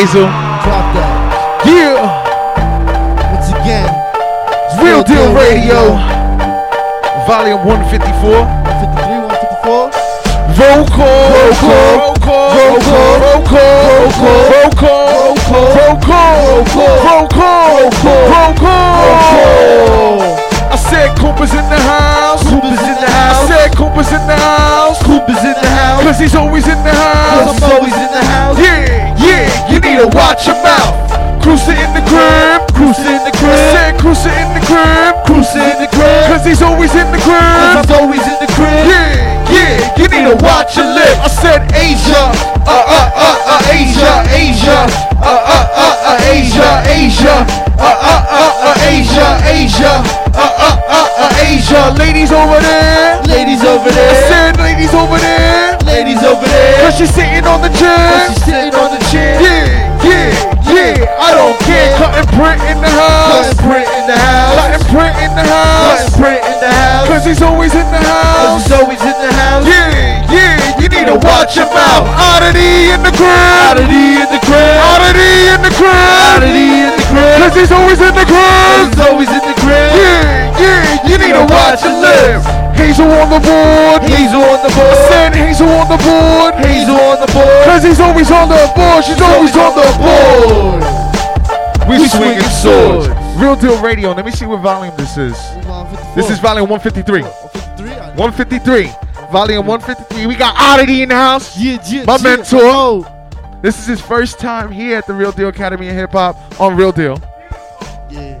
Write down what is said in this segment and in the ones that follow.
Hazel. Drop that. Yeah. Once again, Real Deal Radio. Volume 154. 153, 154. Roll call. Roll call. Roll call. Roll call. Roll call. Roll call. Roll call. Roll call. Roll call. I said Cooper's in the house. Cooper's in the house. I said Cooper's in the house. Cooper's in the house. Cause he's always in the house. I'm always in the house. Yeah, need to watch your mouth. Cruiser in the crib. Cruiser in the I crib. said Cruiser in the crib. Cruiser in the crib. Cause he's always in the Cause crib. I'm always in the crib. Yeah, yeah, you need to watch your lip. I said Asia, uh, uh, uh, uh, Asia, Asia, uh, uh, uh, uh, Asia, Asia, uh, uh, uh, uh, Asia, Asia, uh, uh, uh, uh, Asia. Ladies over there. Ladies over there. I said ladies over there. Ladies over there. Cause she's sitting on the chair. She's sitting on the chair. Yeah, yeah. I don't care. Cutting print in the house. Cutting print in the house. Cutting print in the house. Cutting print in the house. Cause he's always in the Cause he's always in the house. Yeah, yeah. You need to watch your mouth. Oddity in the crib. Oddity in the crib. Oddity in the crib. Oddity in the crib. Cause he's always in the crib. He's always in the crib. Yeah, yeah. You need to watch your lips. Hazel on the board. Hazel on the board. I said Hazel on the board. Hazel on the board. Cause he's always on the board. She's always on the board. We, We swinging swords. Real deal radio. Let me see what volume this is. This is volume 153. 153. Volume 153. We got Oddity in the house. Yeah, yeah, My mentor. Oh, This is his first time here at the Real Deal Academy of Hip Hop on Real Deal.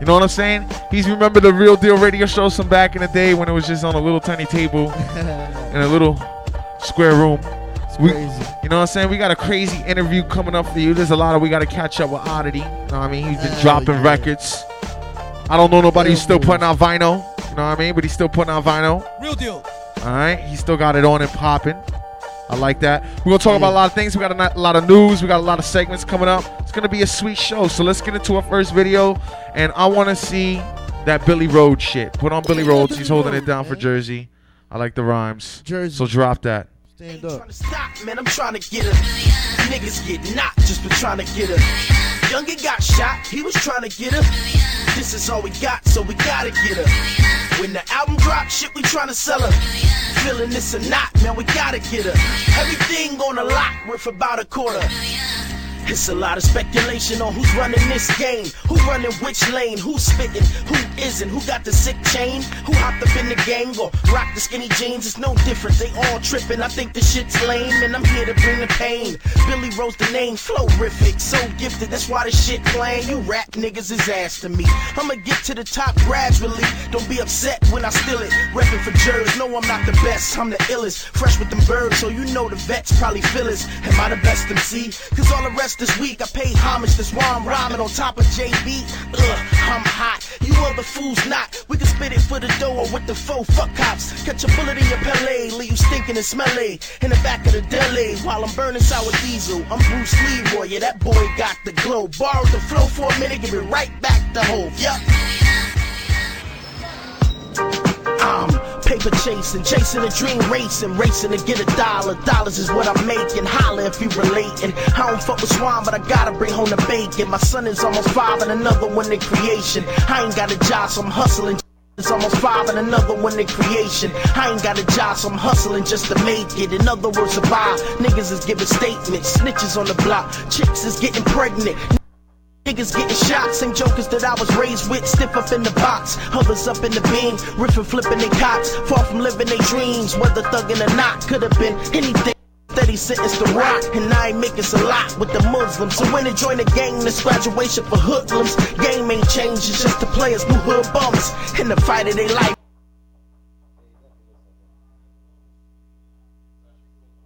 Yeah. You know what I'm saying? He's remember the Real Deal radio show some back in the day when it was just on a little tiny table in a little square room. It's We- crazy. You know what I'm saying? We got a crazy interview coming up for you. There's a lot of we got to catch up with Oddity. You know what I mean? He's been Hell dropping yeah. records. I don't know nobody who's still yeah. putting out vinyl. You know what I mean? But he's still putting out vinyl. Real deal. All right, he still got it on and popping. I like that. We're gonna talk about a lot of things. We got a, a lot of news. We got a lot of segments coming up. It's gonna be a sweet show. So let's get into our first video, and I want to see that Billy Rhodes shit. Put on Billy Rhodes. He's holding it down for. Jersey. I like the rhymes. Jersey. So drop that. Stand up. Trying to stop, man, I'm trying to get her. Niggas get knocked just for trying to get her. Youngin got shot, he was trying to get her. This is all we got, so we gotta get her. When the album drops, shit, we trying to sell her. Feeling this or not, man, we gotta get her. Everything on the lot worth about a quarter. It's a lot of speculation on who's running this game, who running which lane, who's spitting, who isn't, who got the sick chain, who hopped up in the gang or rock the skinny jeans. It's no different. They all tripping. I think the shit's lame, and I'm here to bring the pain. Billy Rose the name, flowrific, so gifted. That's why the shit playing. You rap niggas is ass to me. I'ma get to the top gradually. Don't be upset when I steal it. Reppin' for jurors. No, I'm not the best. I'm the illest. Fresh with them birds, so you know the vets probably feel us. Am I the best MC? Cause all the rest this week I pay homage. That's why I'm rhyming on top of JB. Ugh, I'm hot. You other fools not. We can spit it for the door with the faux fuck cops. Catch a bullet in your Pele, leave you stinking and smelly. In the back of the deli while I'm burning sour diesel. I'm Bruce Leroy, yeah, that boy got the glow. Borrowed the flow for a minute, give it right back to Hov. Yup. I'm paper chasing, chasing a dream, racing, racing to get a dollar. Dollars is what I'm making. Holla if you relating. I don't fuck with swine, but I gotta bring home the bacon. My son is almost five and another one in creation. I ain't got a job, so I'm hustling. It's almost five and another one in creation. I ain't got a job, so I'm hustling just to make it. In other words, survive. Niggas is giving statements. Snitches on the block. Chicks is getting pregnant. Niggas getting shot, same jokers that I was raised with, stiff up in the box, others up in the beam, riffing, flipping their cops, far from living their dreams, whether thugging or not, could have been anything. Steady sentence to rock, and I ain't making a lot with the Muslims. So when they join the gang, this graduation for hoodlums. Game ain't changed, it's just the players, new hood bums, in the fight of their life.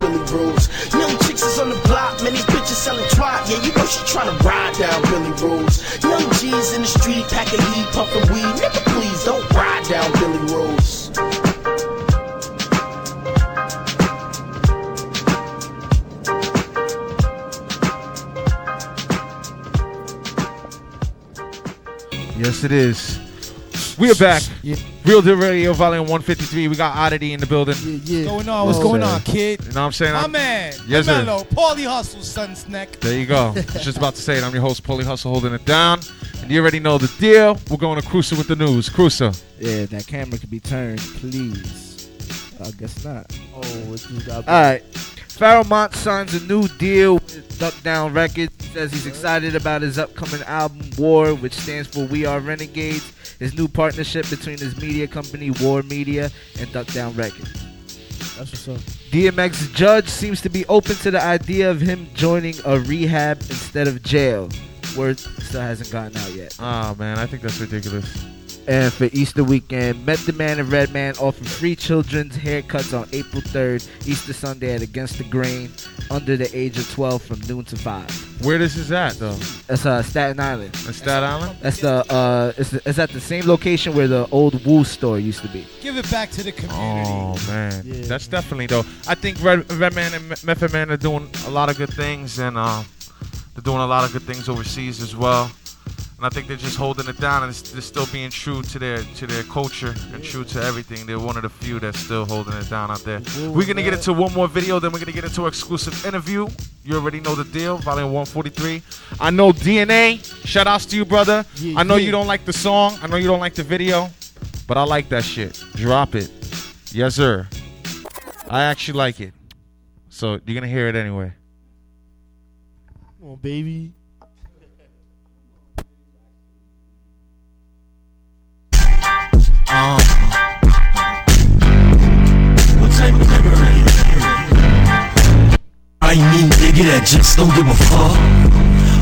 Young chicks is on the block, man, these bitches selling twat. Yeah, you know she tryna ride Young G's in the street, packing heat, puffing weed. Nigga, please don't ride down Billy Rose. Yes, it is. We are back. Yeah. Real Deal Radio, Volume 153. We got Oddity in the building. Yeah, yeah. going on? What's going sir. on, kid? You know what I'm saying? My I'm- man, Yes, sir. Mello, Paulie Hustle, son's neck. There you go. I was just about to say it. I'm your host, Paulie Hustle, holding it down. And you already know the deal. We're going to Cruiser with the news. Cruiser. Yeah, that camera could be turned, please. I guess not. Oh, what you got? All right. Pharoahe Monch signs a new deal with Duck Down Records. He says he's excited about his upcoming album War, which stands for We Are Renegades. His new partnership between his media company War Media and Duck Down Records. That's what's up. DMX Judge seems to be open to the idea of him joining a rehab instead of jail. Word still hasn't gotten out yet. Oh, man. I think that's ridiculous. And for Easter weekend, Method Man and Redman offer free children's haircuts on April 3rd, Easter Sunday at Against the Grain, under the age of 12 from noon to 5. Where this is at, though? That's uh, Staten Island. In Staten Island? That's the uh, it's, it's at the same location where the old Wu store used to be. Give it back to the community. Oh man, Yeah. that's definitely though. I think Red Redman and Me- Method Man are doing a lot of good things, and uh, they're doing a lot of good things overseas as well. And I think they're just holding it down, and they're still being true to their to their culture and true to everything. They're one of the few that's still holding it down out there. We're gonna get into one more video, then we're gonna get into an exclusive interview. You already know the deal, volume 143. I know DNA. Shout outs to you, brother. Yeah, I know yeah. you don't like the song. I know you don't like the video, but I like that shit. Drop it. Yes, sir. I actually like it. So you're gonna hear it anyway. Come on, baby. I mean nigga that just don't give a fuck.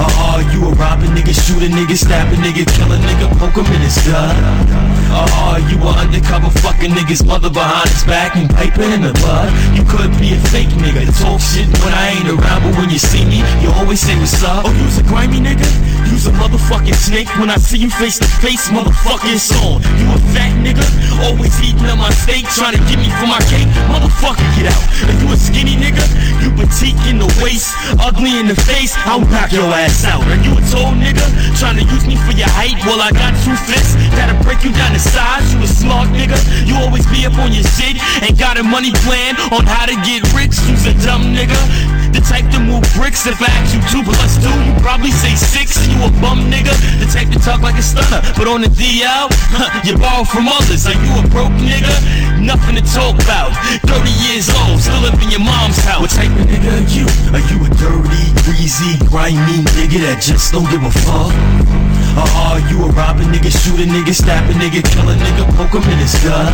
Uh, are you a robbing nigga, shoot a nigga, stab a nigga, kill a nigga, poke him in his gut? Uh, are you a undercover fucking nigga's mother behind his back and piping in the blood? You could be a fake nigga, talk shit when I ain't around, but when you see me, you always say what's up. Oh, you's a grimy nigga? You's a motherfucking snake. When I see you face to face, motherfucker, it's on. You a fat nigga? Always eating on my steak, trying to get me for my cake. Motherfucker, get out. Are you a skinny nigga? You petite in the waist, ugly in the face. I'll knock your ass out. Are you a tall nigga? Trying to use me for your height? Well, I got two fists that'll break you down to size. You a smart nigga? You always be up on your shit. Ain't got a money plan on how to get rich. You's a dumb nigga. The type to move bricks. If I ask you two plus two, you probably say six. You a bum nigga. The type to talk like a stunner, but on the DL, you borrow from others. Are you a broke nigga? Nothing to talk about. 30 years old, still live in your mom's house. Greasy, grimy nigga that just don't give a fuck? Or are you a robbing nigga, shoot a nigga, stab a nigga, kill a nigga, poke him in his gut?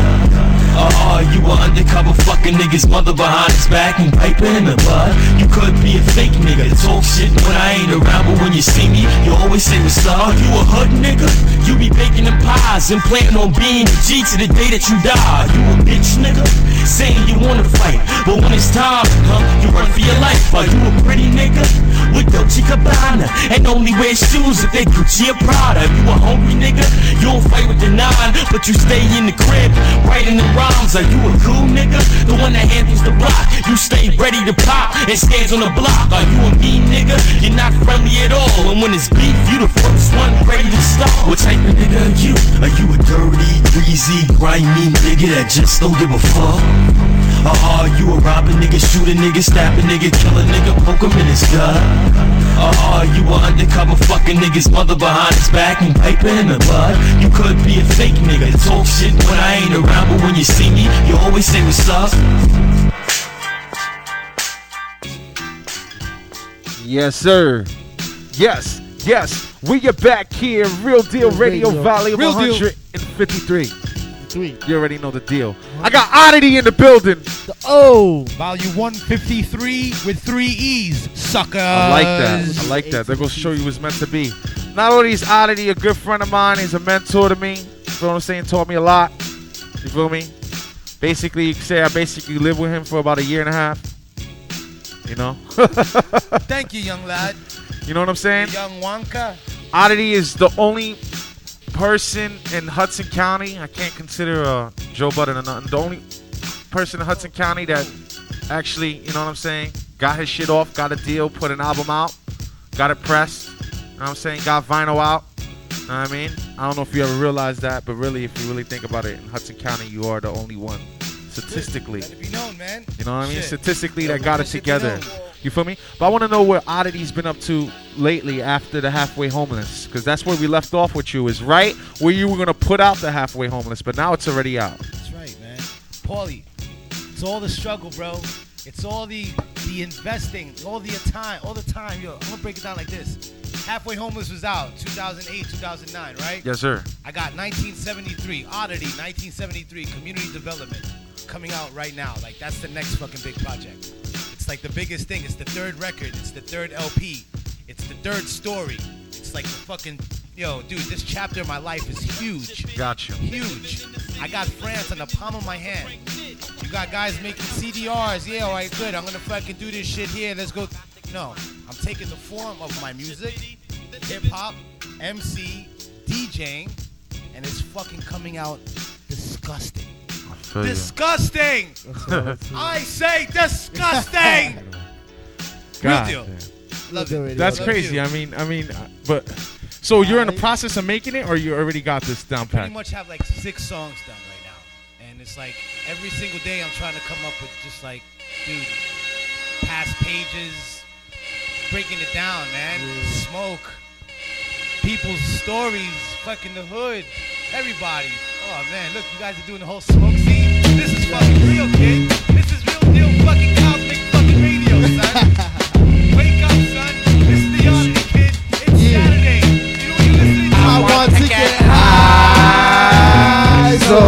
Or are you a undercover fucking nigga's mother behind his back and piping in the blood? You could be a fake nigga, talk shit when I ain't around, but when you see me, you always say what's up. You a hood nigga? You be baking them pies and planning on being a G to the day that you die. You a bitch nigga? Saying you wanna fight, but when it's time, huh, you run for your life. Are you a pretty nigga? With Dolce Gabbana and only wear shoes if they Gucci or Prada. You a hungry nigga? You don't fight with the nine, but you stay in the crib writing the rhymes. Are you a cool nigga? The one that handles the block. You stay ready to pop and stands on the block. Are you a mean nigga? You're not friendly at all. And when it's beef, you the first one ready to stop. What type of nigga are you? Are you a dirty, greasy, grimy nigga that just don't give a fuck? Or are you a robbing nigga, shoot a nigga, stab a nigga, kill a nigga, poke him in his gut? Or are you a undercover fucking nigga's mother behind his back and piping in the blood? You could be a fake nigga, talk shit when I ain't around, but when you see me, you always say what's up. Yes, sir. Yes, yes. We are back here, Real Deal Radio, Radio. Valley of Real Deal. 153. Three. You already know the deal. I got Oddity in the building. The O. Volume 153 with three E's. sucker. I like that. I like that. They're going to show you what's meant to be. Not only is Oddity a good friend of mine, he's a mentor to me. You feel what I'm saying? Taught me a lot. You feel me? Basically, you could say I basically lived with him for about a year and a half. You know? Thank you, young lad. you know what I'm saying? Young Wonka. Oddity is the only person in Hudson County. I can't consider uh, Joe Budden or nothing. The only person in Hudson County that actually, you know what I'm saying, got his shit off, got a deal, put an album out, got it pressed. You know what I'm saying? Got vinyl out. Know what I mean, I don't know if you ever realized that, but really, if you really think about it, in Hudson County, you are the only one, statistically. Let it be known. You know what I mean? Shit. Statistically, that got it together. You feel me? But I want to know where Oddity's been up to lately after the halfway homeless, because that's where we left off with you. Is right where you were gonna put out the halfway homeless, but now it's already out. That's right, man. Paulie, it's all the struggle, bro. It's all the the investing, all the time, all the time. Yo, I'm gonna break it down like this. Halfway Homeless was out 2008, 2009, right? Yes, sir. I got 1973, Oddity, 1973, Community Development, coming out right now. Like that's the next fucking big project. It's like the biggest thing. It's the third record. It's the third LP. It's the third story. It's like the fucking yo, dude. This chapter of my life is huge Got you. huge. I got France on the palm of my hand. You got guys making CDRs. Yeah, all right, good. I'm gonna fucking do this shit here. Let's go. No, I'm taking the form of my music, hip hop, MC, DJing, and it's fucking coming out disgusting. I feel you. Disgusting! I say disgusting! Real God deal. damn. Love Real it. That's Love crazy. you. I mean, I mean, uh, but so you're in the process of making it, or you already got this down pretty pat? much have like six songs done right now. And it's like every single day I'm trying to come up with just like, dude, past pages, breaking it down, man. Smoke, people's stories, fucking the hood, everybody. Oh man, look, you guys are doing the whole smoke scene. This is fucking real, kid. This is real deal fucking cosmic fucking radio, son. Wake up, son. This is the Odyssey, kid. It's Yeah. Saturday. You know what you're listening to? I want to get high, so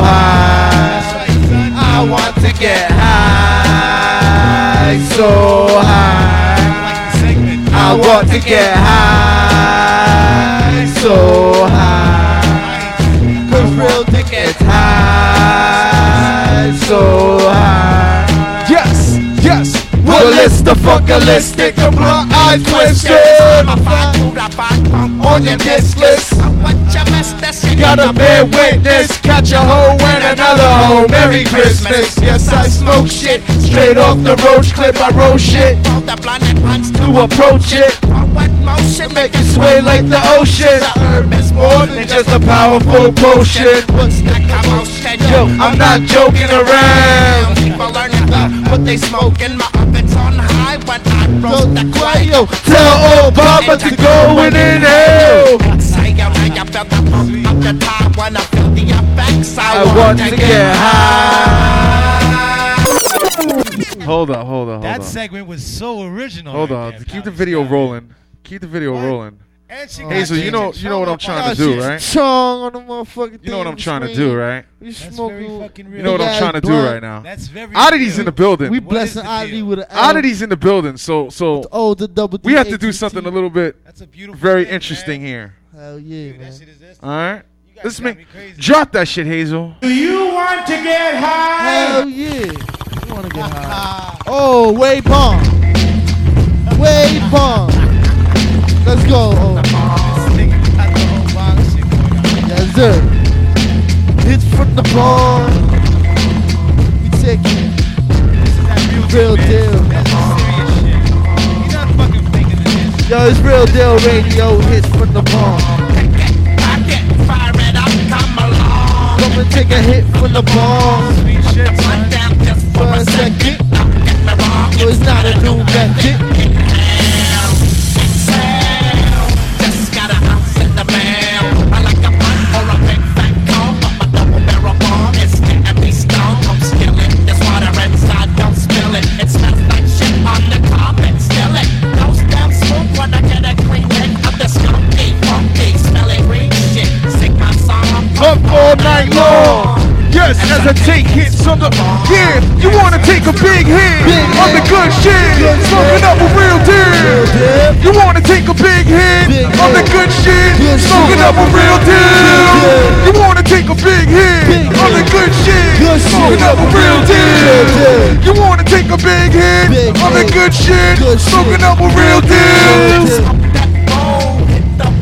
high. That's right, son. I want to get high, so high. like. I want to get high, so high. Fuckalistic, the blunt eye twisted. On your disc list. You gotta bear witness, catch a hoe and another hoe. Merry Christmas. Yes, I smoke shit straight off the roach clip. I roll shit to approach it. Make it sway like the ocean. The herb is more than just a powerful potion. Yo, I'm not joking around. People learning the what they smoking. My oven's on high when I roll the Yo, tell Obama to go and inhale. Say yo, now you felt the pump up the top when I feel the effects. I want to get high. Hold up, hold up, hold That on. segment was so original. Hold right on. there, Keep the Palace. video rolling. Keep the video What? rolling. And she oh, Hazel, you know, you know what I'm trying to do, right? Chong on the motherfucking You know what I'm trying to do, right? We That's smoking. fucking real. You know what I'm trying to do right now. That's very. Oddity's in the building. We What is blessing the Oddity with an L. Oddity's in the building. So, so Oh, the double. we have to do something a little bit That's a beautiful. very interesting here. Hell yeah, man. this. All right. You guys Let's make drop that shit, Hazel. Do you want to get high? Hell yeah. You wanna get high? Oh, way bomb. Way bomb. Let's go. Oh, yes, sir. Hits from the bar. We take it. Real, deal. Yo, it's real deal radio. Hits from the up, come and take a hit from the bar. For second. So it's not a new method. Smoking up a real deal. You wanna take a big hit. On the good shit, smoking up a real deal. You wanna take a big hit. On the good shit, smoking up a real deal. Smoke that bowl, hit the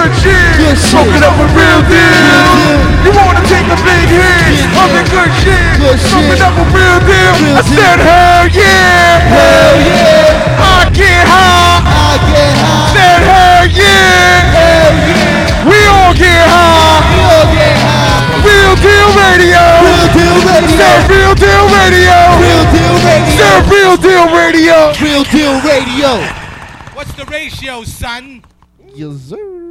good shit? Good Smoke shit. it up a real deal. deal. You wanna take a big hit Big of the good shit? Good Smoke shit. up a real deal. Real I deal. said hell yeah. Hell yeah. I get high. I get high. Said hell yeah. Hell yeah. We all get high. We all get high. Real deal radio. Real deal radio. Said real deal radio. Real deal radio. Said real deal radio. Real deal radio. What's the ratio, son? Yes, sir.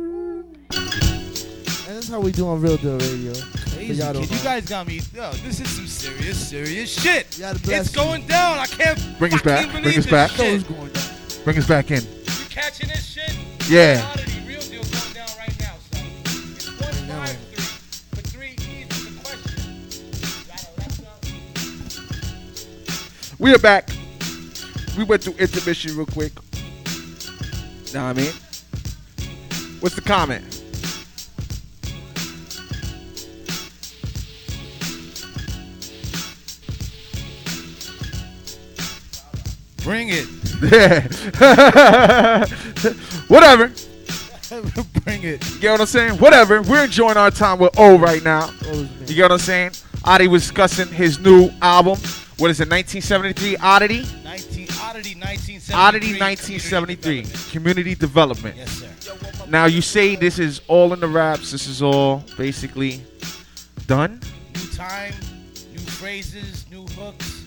And that's how we do on Real Deal Radio. Easy, y'all don't kid. You know. guys got me. Yo, this is some serious, serious shit. You gotta bless It's you. going down. I can't Bring us back. Bring us back. So Shit. it's going. Bring us back in. You catching this shit? Yeah. Real deal going down right now, son. It's one five three. For three easy the question. We are back. We went through intermission real quick. Know what I mean? What's the comment? Bring it. Yeah. Whatever. Bring it. You get what I'm saying? Whatever. We're enjoying our time with O right now. Oh. You get what I'm saying? Adi was discussing his new album. What is it? 1973 Oddity. 19 Oddity 1973. Oddity Community Development. Community Development. Yes, sir. Now you say this is all in the raps. This is all basically done. New time, new phrases, new hooks.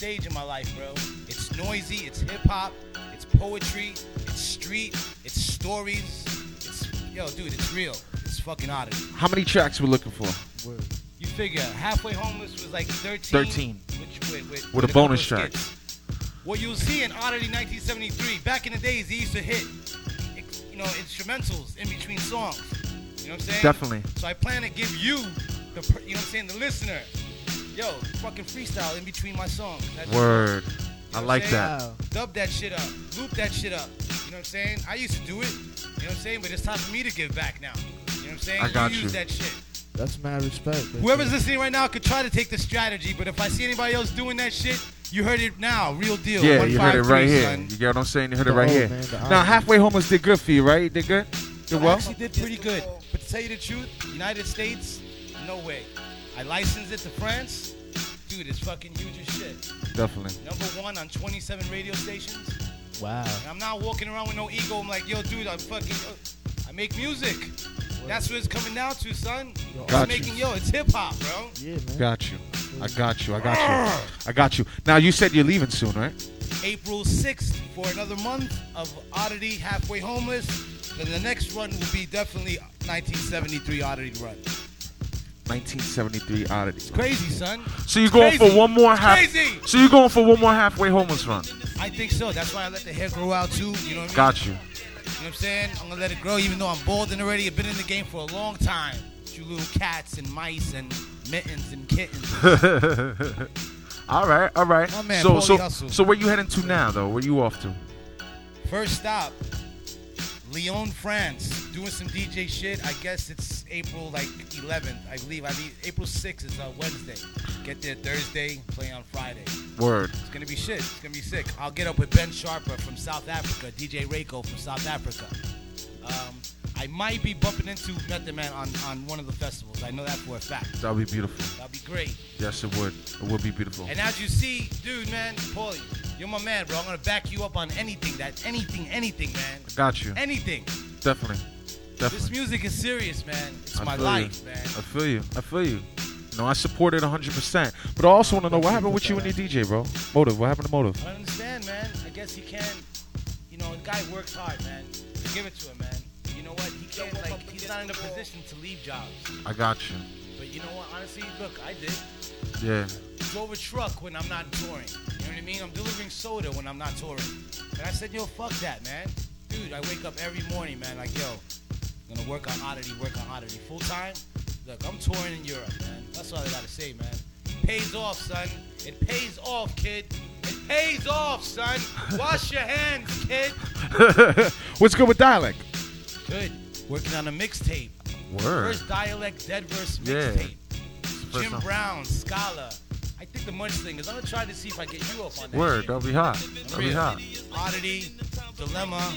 Stage in my life, bro. It's noisy, it's hip hop, it's poetry, it's street, it's stories. It's yo, dude, it's real. It's fucking oddity. How many tracks we're looking for? Word. You figure halfway homeless was like 13. 13. Which, with, with, With a bonus track. What you'll see in Oddity 1973, back in the days, they used to hit, you know, instrumentals in between songs. You know what I'm saying? Definitely. So I plan to give you, the, you know what I'm saying, the listener, yo, fucking freestyle in between my songs. That's Word. You know I like saying? that. Wow. Dub that shit up. Loop that shit up. You know what I'm saying? I used to do it. You know what I'm saying? But it's time for me to give back now. You know what I'm saying? I got use you. that shit. That's mad respect. Whoever's listening right now could try to take the strategy, but if I see anybody else doing that shit, you heard it now. Real deal. Yeah, you heard it 153, right here. son. You get what I'm saying? You heard it right old here. man, Now, old halfway homeless did good for you, right? Did good? Did I well? actually did pretty good. But to tell you the truth, United States, no way. I licensed it to France. Dude, it's fucking huge as shit. Definitely. Number one on 27 radio stations. Wow. And I'm not walking around with no ego. I'm like, yo, dude, I'm fucking, yo, I make music. That's what it's coming down to, son. Yo, Got I'm you. making, yo, it's hip hop, bro. Yeah, man. Got you. I got you. I got you. I got you. Now, you said you're leaving soon, right? April 6th for another month of Oddity Halfway Homeless. Then the next run will be definitely 1973 Oddity Run. 1973 Oddity. Crazy, son. So you're going Crazy. for one more half. Crazy. So you're going for one more halfway homeless run. I think so. That's why I let the hair grow out too. You know what I mean? Got you. You know what I'm saying? I'm gonna let it grow, even though I'm balding already. I've been in the game for a long time. You little cats and mice and mittens and kittens. all right, all right. My man, so, Paulie so, Hustle. so where you heading to now, though? Where you off to? First stop, Lyon, France. Doing some DJ shit. I guess it's April like 11th. I believe. I mean, April 6th is uh, Wednesday. Get there Thursday. Play on Friday. Word. It's gonna be shit. It's gonna be sick. I'll get up with Ben Sharpa from South Africa, DJ Reiko from South Africa. Um, I might be bumping into Method Man on, on one of the festivals. I know that for a fact. That'll be beautiful. That'll be great. Yes, it would. It would be beautiful. And as you see, dude, man, Paulie, you're my man, bro. I'm gonna back you up on anything. That anything, anything, man. I got you. Anything. Definitely. Definitely. This music is serious, man. It's I my life, you. man. I feel you. I feel you. No, I support it 100%. But I also want to know what happened with you and your DJ, bro. Motive. What happened to Motive? I understand, man. I guess he can. You know, the guy works hard, man. Give it to him, man. You know what? He can't like. He's not in a position to leave jobs. I got you. But you know what? Honestly, look, I did. Yeah. Drove a truck when I'm not touring. You know what I mean? I'm delivering soda when I'm not touring. And I said, yo, fuck that, man. Dude, I wake up every morning, man. Like, yo, I'm gonna work on oddity, work on oddity full time. Look, I'm touring in Europe, man. That's all I gotta say, man. Pays off, son. It pays off, kid. It pays off, son. Wash your hands, kid. What's good with dialect? Good. Working on a mixtape. Word. First dialect dead verse mixtape. First Jim time. Brown, Scala. I think the munch thing is I'm gonna try to see if I get you up on that. Word, shit. that'll be hot. That'll be hot. Oddity, dilemma,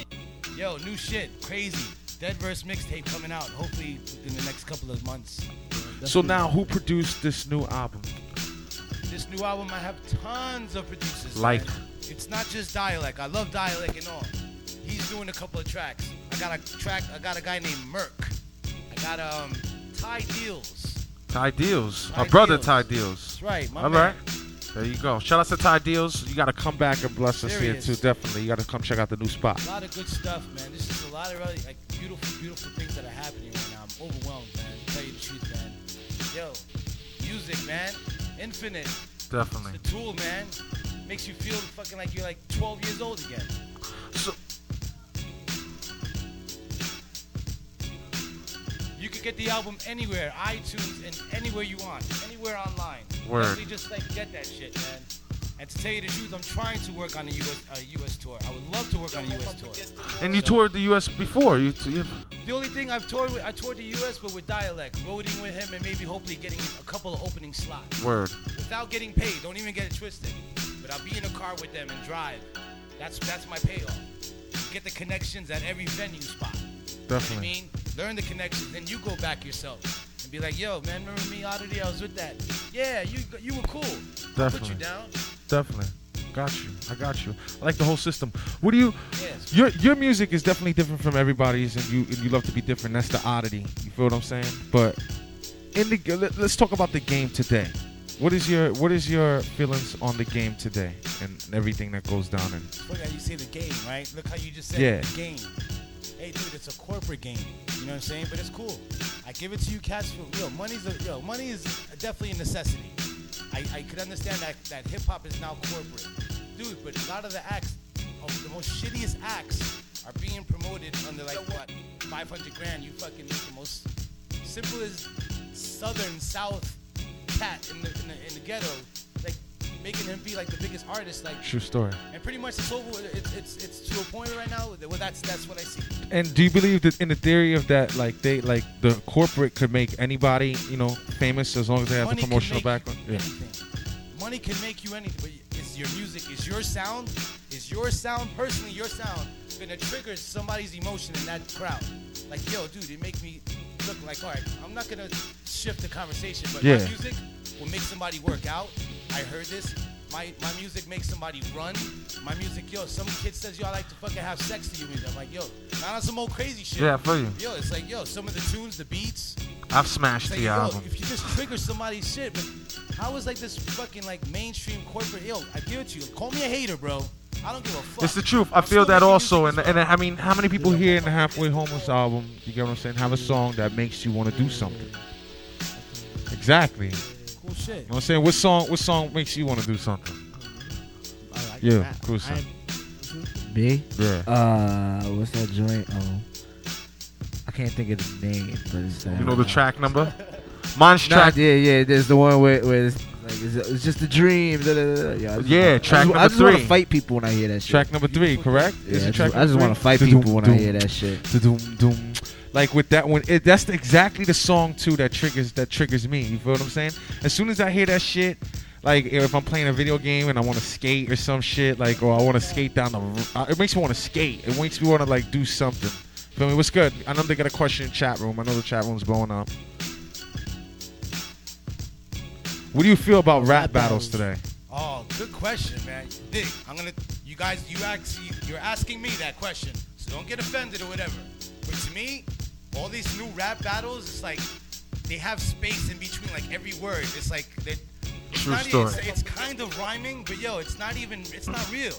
yo, new shit, crazy. Dead verse mixtape coming out. Hopefully within the next couple of months. So now, who produced this new album? This new album, I have tons of producers. Like? man. It's not just Dialect. I love Dialect and all. He's doing a couple of tracks. I got a track. I got a guy named Merk. I got um Ty Deals. Ty Deals. Ty Our brother Deals. Ty Deals. That's right. All man. right. There you go. Shout out to Ty Deals. You got to come back and bless us here too. Definitely. You got to come check out the new spot. A lot of good stuff, man. This is a lot of really like beautiful, beautiful things that are happening right now. I'm overwhelmed, man. To tell you the truth, man. Yo, music, man. Infinite. Definitely. The tool, man. Makes you feel fucking like you're like 12 years old again. So, get the album anywhere, iTunes, and anywhere you want, anywhere online. Word. Definitely just like get that shit, man. And to tell you the truth, I'm trying to work on a US, US uh, tour. I would love to work on a US tour. and you toured the U.S. before. You, you The only thing I've toured with, I toured the US, but with dialect, roading with him, and maybe hopefully getting a couple of opening slots word. without getting paid. Don't even get it twisted. But I'll be in a car with them and drive. That's that's my payoff. Get the connections at every venue spot. You know what I Definitely. mean? Learn the connection. then you go back yourself and be like, yo, man, remember me Oddity? I was with that. Yeah, you you were cool. I'll put you Definitely. down. Definitely. Got you. I got you. I like the whole system. What do you? Yes. Your your music is definitely different from everybody's, and you and you love to be different. That's the oddity. You feel what I'm saying? But in the let, let's talk about the game today. What is your what is your feelings on the game today and everything that goes down and Look how you say the game, right? Look how you just said Yeah. the game. Hey, dude, it's a corporate game. You know what I'm saying? But it's cool. I give it to you, cats. For, yo, money's a yo, money is definitely a necessity. I, I could understand that that hip hop is now corporate, dude. But a lot of the acts, of the most shittiest acts, are being promoted under like what 500 grand. You fucking the most simplest southern south cat in the in the, in the ghetto, making him be like the biggest artist, like true story? and pretty much it's over. It's it's it's to a point right now. Well, that's that's what I see. And do you believe that in the theory of that, like they like the corporate could make anybody you know famous as long as they have Money the promotional background? Yeah. anything. Money can make you anything. But is your music, is your sound, is your sound personally, your sound gonna trigger somebody's emotion in that crowd? Like, yo, dude, it make me look like, all right, I'm not gonna shift the conversation, but Yeah. my music will make somebody work out. I heard this. My, my music makes somebody run. My music, yo, some kid says, yo, I like to fucking have sex to you. music. I'm like, yo, not on some old crazy shit. Yeah, for you. Yo, it's like, yo, some of the tunes, the beats, I've smashed like, the yo, album. if you just trigger somebody's shit, but how is like this fucking like mainstream corporate? Yo, I give it to you. Call me a hater, bro. I don't give a fuck. It's the truth. I I'm feel that also, and and I mean, how many people here in the Halfway Homeless album, you get what I'm saying, have a song that makes you want to do something? Exactly. You know well. cool shit. what I'm saying? What song? What song makes you want to do something? I like Yeah, that. cool song. I- Me? Yeah. Uh, what's that joint? Oh, I can't think of the name, but it's that. You know the track number? Mine's Nah, track. yeah, yeah. There's the one where, where it's like it's, it's just a dream. Da, da, da, da. Yeah, just, Yeah, I track just, number I just want to fight people when I hear that shit. Track number three, correct? Yeah, Is I just, just want to fight Da-dum, people when I hear that shit. Like with that one, it, that's exactly the song too that triggers that triggers me. You feel what I'm saying? As soon as I hear that shit, like if I'm playing a video game and I want to skate or some shit, like or I want to skate down the, uh, it makes me want to skate. It makes me want to like do something. Feel me? What's good? I know they got a question in chat room. I know the chat room's blowing up. What do you feel about rap battles today? Oh, good question, man. Dig. I'm gonna. You guys, you ask, you're asking me that question, so don't get offended or whatever. But to me, all these new rap battles, it's like they have space in between like every word. It's like that. It's True story. It's, it's kind of rhyming, but yo, it's not even. It's not real.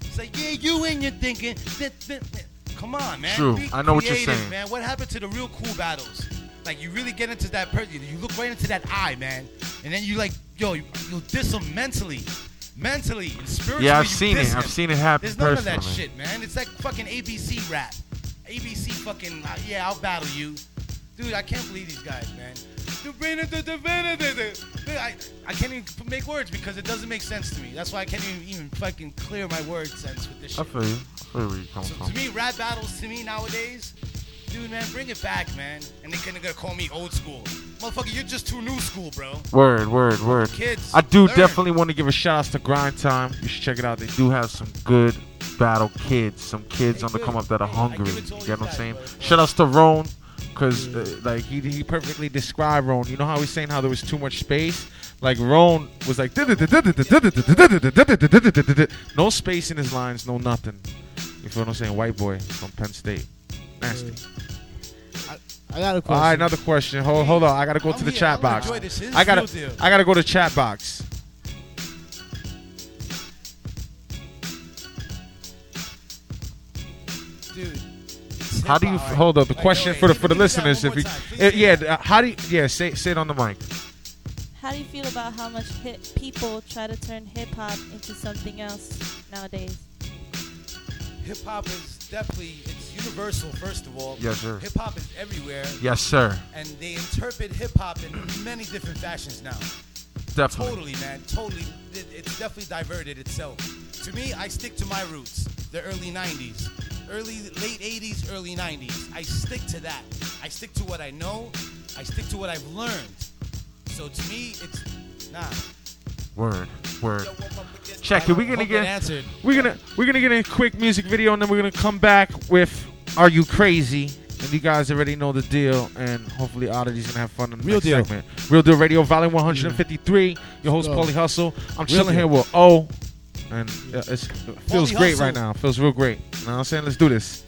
It's like yeah, you and you're thinking. That. Come on, man. True. Be I know what you're creative, saying. man. What happened to the real cool battles? Like you really get into that person, you look right into that eye, man, and then you like, yo, you, you'll diss them mentally, mentally and spiritually. Yeah, I've seen it. I've seen it happen There's none personally. of that shit, man. It's like fucking ABC rap, ABC fucking uh, yeah, I'll battle you, dude. I can't believe these guys, man. I, I can't even make words because it doesn't make sense to me. That's why I can't even, even fucking clear my word sense with this I shit. feel you. I feel where you come So from. to me, rap battles to me nowadays, dude, man, bring it back, man. And they're gonna call me old school. Motherfucker, you're just too new school, bro. Word, word, word. Kids, I do learn. definitely want to give a shout out to Grind Time. You should check it out. They do have some good battle kids, some kids They on the come up that are Hey, I give hungry. You get what I'm saying? Shout outs to Rone, cause uh, like he he perfectly described Rone. You know how he's saying how there was too much space. Like Rone was like no space in his lines, no nothing. You feel what I'm saying? White boy from Penn State, nasty. I got a question. right, another question. Hold, hold on. I gotta go I'm to the here. chat I'm box. enjoy this. This is I gotta, real. I gotta go to chat box. Dude. How do you hip-hop. hold up? The question wait, for the for the listeners, if you, more time. Please give me yeah, uh, how do you, yeah, say say it on the mic. How do you feel about how much hip people try to turn hip hop into something else nowadays? Hip hop is definitely it's universal. First of all, Yes, sir. Hip hop is everywhere, Yes, sir. and they interpret hip hop in many different fashions now. Definitely. Totally, man. Totally. It, it's definitely diverted itself. To me, I stick to my roots. The early 90s. Early, late 80s, early 90s. I stick to that. I stick to what I know. I stick to what I've learned. So to me, it's nah. Word, word. Check it. We're gonna get, answered. we're gonna, we're gonna get a quick music video, and then we're gonna come back with "Are You Crazy?" And you guys already know the deal, and hopefully Oddity's gonna have fun in the Real next deal. segment. Real Deal Radio, Volume 153. Your host. Paulie Hustle. I'm Real chilling deal. here with O, and uh, it's, it feels Paulie great Hustle. right now. feels real great. You know what I'm saying? Let's do this.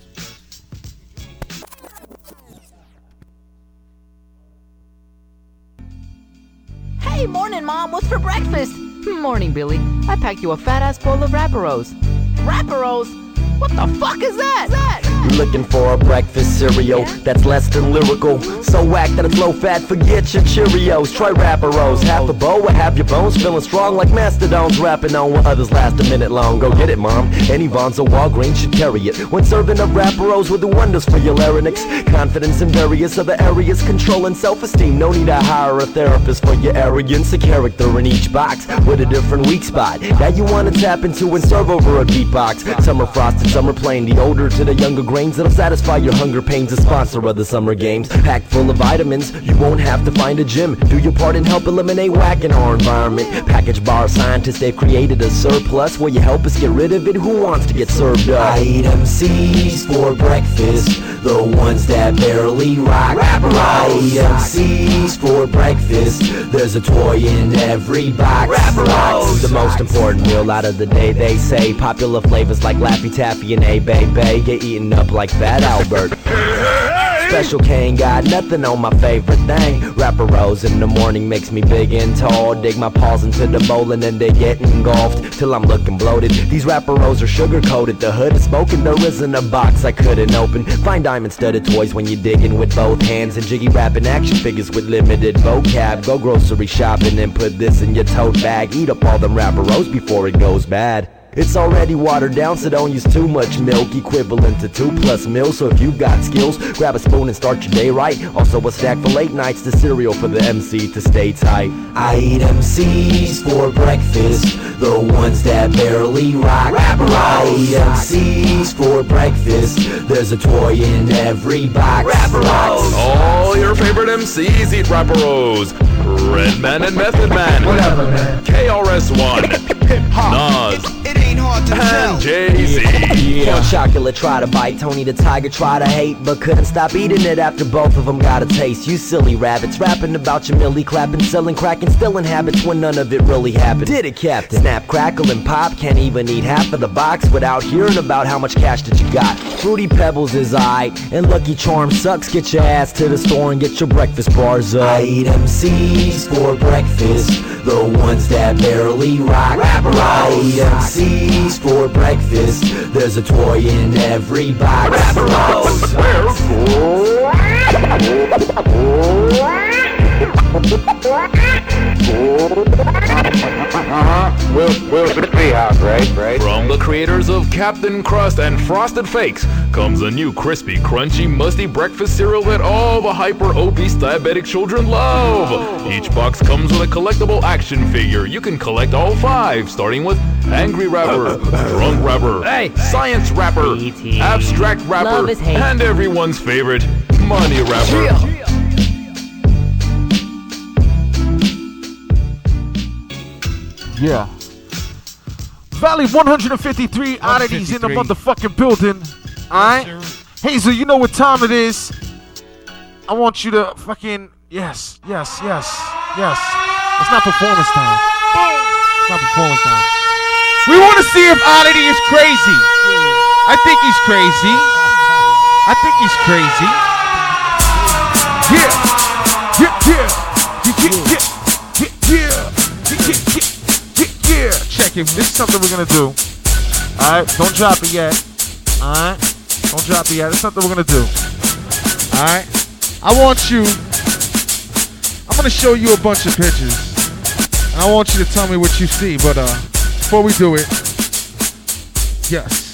Hey, morning, Mom. What's for breakfast? Morning, Billy. I packed you a fat ass bowl of Rapparos. Rapparos? What the fuck is that? that? Looking for a breakfast cereal that's less than lyrical. So whack that it's low fat, forget your Cheerios. Try Rapparos, half a bow or have your bones feeling strong like mastodons. Rapping on what others last a minute long. Go get it, mom. Any Vons or Walgreens should carry it. When serving up Rapparos with do wonders for your larynx. Confidence in various other areas, control and self-esteem. No need to hire a therapist for your arrogance. A character in each box with a different weak spot that you want to tap into and serve over a beatbox. Some are frosted, some are plain. The older to the younger grains that'll satisfy your hunger pains. A sponsor of the summer games, packed full of vitamins. You won't have to find a gym. Do your part and help eliminate whack in our environment. Package bar scientists, they've created a surplus where you help us get rid of it. Who wants to get served up? I eat MCs for breakfast, the ones that barely rock. I eat MCs for breakfast. There's a toy in every box. Rocks, the most important meal out of the day, they say. Popular flavors like Laffy Taffy and A Bay Bay get eaten up like Fat Albert. Special ain't got nothing on my favorite thing. Rapper Rose in the morning makes me big and tall. Dig my paws into the bowl and then they get engulfed till I'm looking bloated. These rapper Rose are sugar coated. The hood is smoking. There isn't a box I couldn't open. Find diamond studded toys when you're digging with both hands and jiggy rapping action figures with limited vocab. Go grocery shopping and put this in your tote bag. Eat up all them rapper Rose before it goes bad. It's already watered down, so don't use too much milk, equivalent to two plus meals. So if you got skills, grab a spoon and start your day right. Also a stack for late nights, the cereal for the MC to stay tight. I eat MCs for breakfast, the ones that barely rock. I eat MCs for breakfast. There's a toy in every box. Rocks. All your favorite MCs eat Rapparos. Redman and Method Man. Whatever, man. KRS-One. Hip Hop. Nas. It ain't hard to tell. Jay-Z. Count Chocula try to bite, Tony the Tiger try to hate, but couldn't stop eating it after both of them got a taste. You silly rabbits, rapping about your millie clapping, selling crack and stealing habits when none of it really happened. Did it, Captain? Snap, crackle, and pop, can't even eat half of the box without hearing about how much cash that you got. Fruity Pebbles is aight, and Lucky Charm sucks. Get your ass to the store and get your breakfast bars up. I eat MCs for breakfast, the ones that barely rock. I eat MCs for breakfast. There's a toy in every box. Uh-huh. From the creators of Captain Crust and Frosted Fakes comes a new crispy, crunchy, musty breakfast cereal that all the hyper obese diabetic children love. Each box comes with a collectible action figure. You can collect all five, starting with Angry Rapper, Drunk Rapper, Science Rapper, Abstract Rapper, Love is hate. and everyone's favorite, Money Rapper. Yeah. Valley 153 oddities in the motherfucking building. Alright? Hazel, you know what time it is. I want you to fucking. Yes, yes, yes, yes. It's not performance time. It's not performance time. We want to see if Oddity is crazy. I think he's crazy. I think he's crazy. Yeah, yeah, yeah, yeah, yeah, it. This is something we're gonna do. All right, don't drop it yet. All right, don't drop it yet. It's something we're gonna do. All right. I want you. I'm gonna show you a bunch of pictures, and I want you to tell me what you see. But uh, before we do it, yes.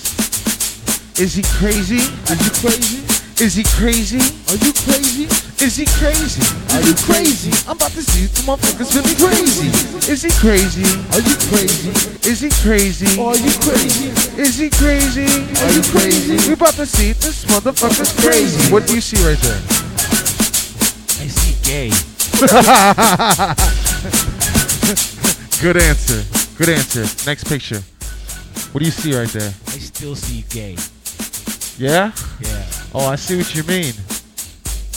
Is he crazy? Is he crazy? Is he crazy? Are you crazy? Is he crazy? Are you crazy? I'm about to see some motherfuckers really crazy. Is he crazy? Are you crazy? Is he crazy? Are you crazy? Is he crazy? Are you crazy? We about to see this motherfucker's crazy. What do you see right there? I see gay. Good answer. Good answer. Next picture. What do you see right there? I still see gay. Yeah? Yeah. Oh, I see what you mean.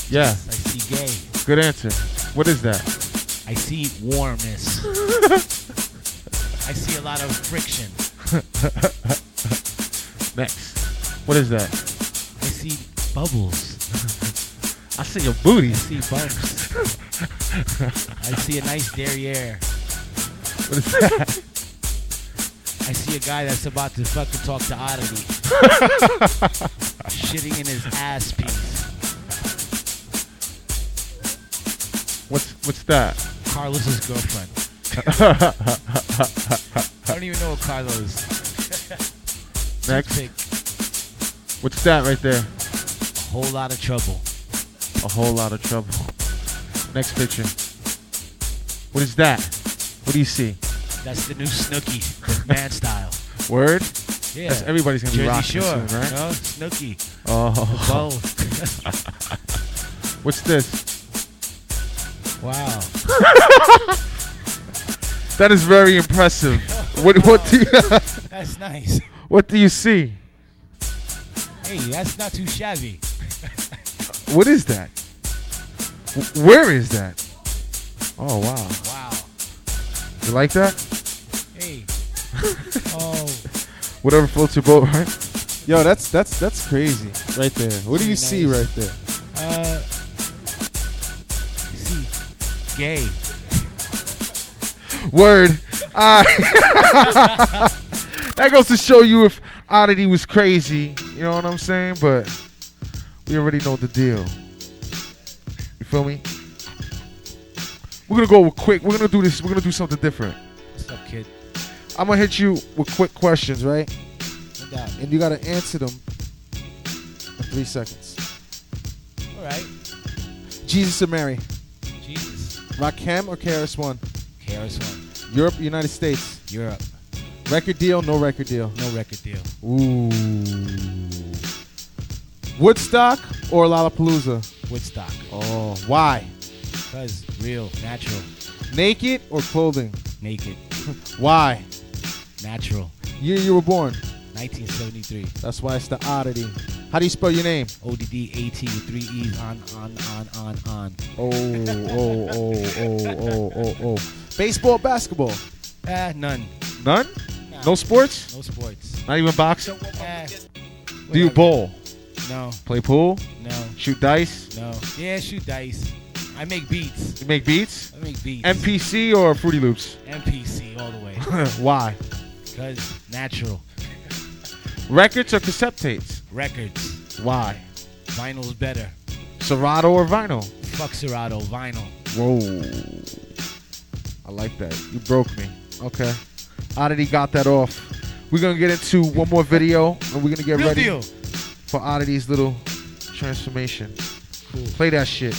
Yeah. I see gay. Good answer. What is that? I see warmness. I see a lot of friction. Next. What is that? I see bubbles. I see your booty. I see bumps. I see a nice derriere. What is that? I see a guy that's about to fucking talk to Oddity. Shitting in his ass piece. What's what's that? Carlos's girlfriend. I don't even know what Carlos. Next. Toothpick. What's that right there? A whole lot of trouble. A whole lot of trouble. Next picture. What is that? What do you see? That's the new Snooki, man style. Word? Yeah. That's, everybody's gonna be Jersey rocking Shore, soon, right? No, Snooki. Oh. What's this? wow. That is very impressive. What what do you, That's nice. what do you see? Hey, that's not too shabby. What is that? W- Where is that? Oh wow. Wow. You like that? Hey. Oh. Whatever floats your boat, right? Yo, that's that's that's crazy right there. What do you Pretty see right there? Uh. See, gay. Word. Uh, that goes to show you if Oddity was crazy. You know what I'm saying? But we already know the deal. You feel me? We're gonna go quick. We're gonna do this. We're gonna do something different. What's up, kid? I'm gonna hit you with quick questions, right? And you gotta answer them in three seconds. All right. Jesus or Mary? Jesus. Rakim or KRS One? KRS One. Europe, United States. Europe. Record deal, no record deal. No record deal. Ooh. Woodstock or Lollapalooza? Woodstock. Oh, why? Cause real, natural, Naked or clothing? naked, Why? Natural. Year you were born. 1973. That's why it's the oddity. How do you spell your name? ODD AT with three E's on, on, on, on, on. Oh, oh, oh, oh, oh, oh, oh. Baseball, basketball. Ah, none. None? Nah. No sports? No sports. Not even boxing? Ah, Do you bowl? No, Play pool? no, Shoot dice? no. Yeah, shoot dice. I make beats. You make beats? I make beats. MPC or Fruity Loops? MPC all the way. Why? Cause natural. Records or cassette tapes? Records. Why? Vinyl's better. Serato or vinyl? Fuck Serato. Vinyl. Whoa. I like that. You broke me. Okay. Oddity got that off. We're gonna get into one more video and we're gonna get Real ready deal. for Oddity's little transformation. Cool. Play that shit.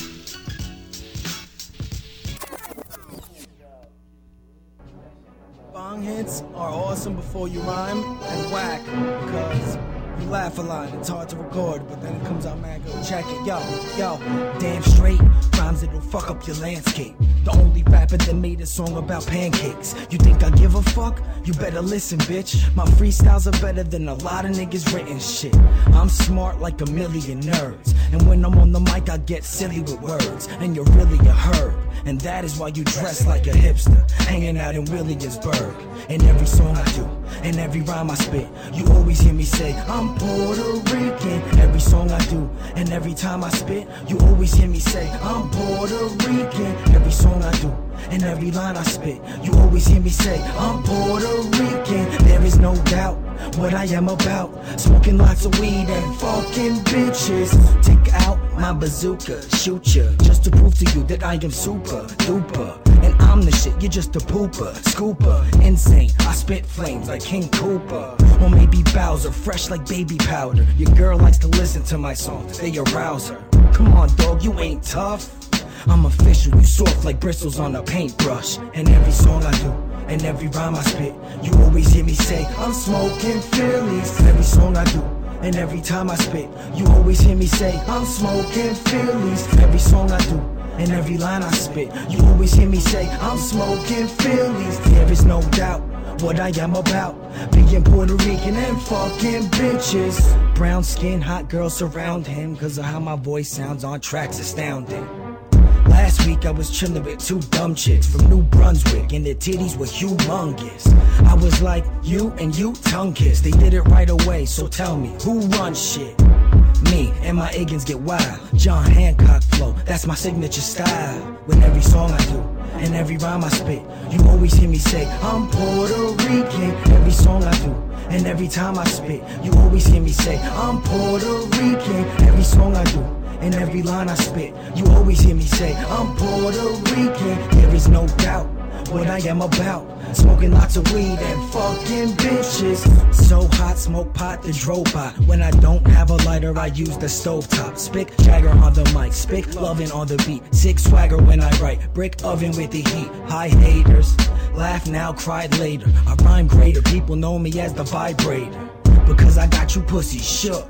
Bong hits are awesome before you rhyme and whack because you laugh a lot. It's hard to record, but then it comes out man. Go check it, yo, yo. Damn straight that'll fuck up your landscape. The only rapper that made a song about pancakes. You think I give a fuck? You better listen, bitch. My freestyles are better than a lot of niggas written shit. I'm smart like a million nerds. And when I'm on the mic, I get silly with words. And you're really a herb. And that is why you dress like a hipster, hanging out in Williamsburg. In every song I do, and every rhyme I spit, you always hear me say, I'm Puerto Rican. Every song I do, and every time I spit, you always hear me say, I'm Puerto Rican. Every song I do, and every line I spit, you always hear me say, I'm Puerto Rican. There is no doubt what I am about. Smoking lots of weed and fucking bitches. Take out my bazooka, shoot ya, just to prove to you that I am super duper. And I'm the shit, you're just a pooper, scooper, insane. I spit flames like King Koopa. Or maybe Bowser, fresh like baby powder. Your girl likes to listen to my songs, they arouse her. Come on, dog, you ain't tough. I'm official, you soft like bristles on a paintbrush. And every song I do, and every rhyme I spit, you always hear me say, I'm smoking Phillies. Every song I do, and every time I spit, you always hear me say, I'm smoking Phillies. Every song I do, and every line I spit, you always hear me say, I'm smoking Phillies. There is no doubt what I am about. Being Puerto Rican and fucking bitches. Brown skin, hot girls surround him, cause of how my voice sounds on tracks astounding. Last week I was chilling with two dumb chicks from New Brunswick, and their titties were humongous. I was like, you and you tongue kiss. They did it right away, so tell me, who runs shit? Me and my Eggins get wild. John Hancock flow, that's my signature style. With every song I do, and every rhyme I spit, you always hear me say, I'm Puerto Rican. Every song I do, and every time I spit, you always hear me say, I'm Puerto Rican. Every song I do, and every line I spit, you always hear me say, I'm Puerto Rican. There is no doubt what I am about. Smoking lots of weed and fucking bitches. So hot, smoke pot the drove pot. When I don't have a lighter, I use the stove top. Spick Jagger on the mic, spick loving on the beat. Sick swagger when I write, brick oven with the heat. Hi haters, laugh now, cry later. I rhyme greater, people know me as the vibrator. Because I got you pussies shook.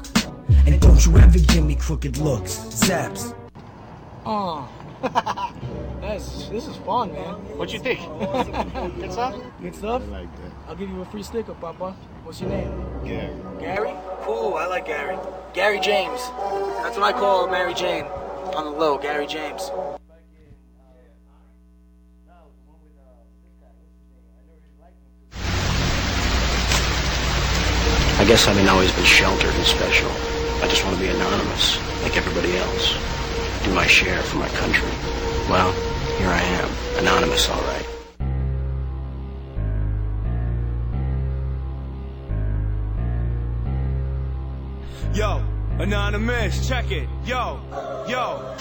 And don't you ever give me crooked looks. Zaps. Oh. That's, this is fun, man. What you think? Good stuff? Good stuff? I like that. I'll give you a free sticker, Papa. What's your name? Gary. Gary? Cool, I like Gary. Gary James. That's what I call Mary Jane. On the low, Gary James. I guess having always been sheltered and special, I just want to be anonymous, like everybody else. Do my share for my country. Well, here I am, anonymous, all right. Yo, anonymous, check it. Yo, yo.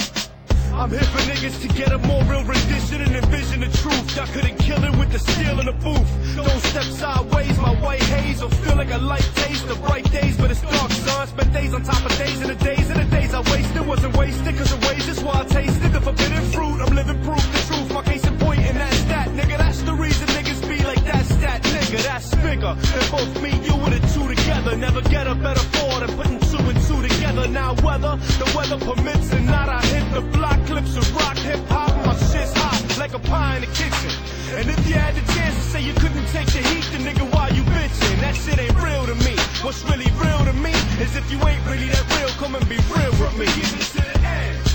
I'm here for niggas to get a more real rendition and envision the truth. Y'all couldn't kill it with the steel in the booth. Don't step sideways, my white haze will feel like a light taste of bright days, but it's dark, son. Spent days on top of days and the days and the days I wasted wasn't wasted, cause the ways is why I tasted the forbidden fruit. I'm living proof, the truth, my case in point, and that's that, nigga. That's the reason niggas be like that's that nigga. That's bigger than both me, you, and the two together. Never get a better for than putting two and two together. Now whether the weather permits or not, I hit the block, clips of rock, hip hop, my shit's hot like a pie in the kitchen. And if you had the chance to say you couldn't take the heat, then nigga, why you bitching? That shit ain't real to me. What's really real to me is if you ain't really that real, come and be real with me. To the end.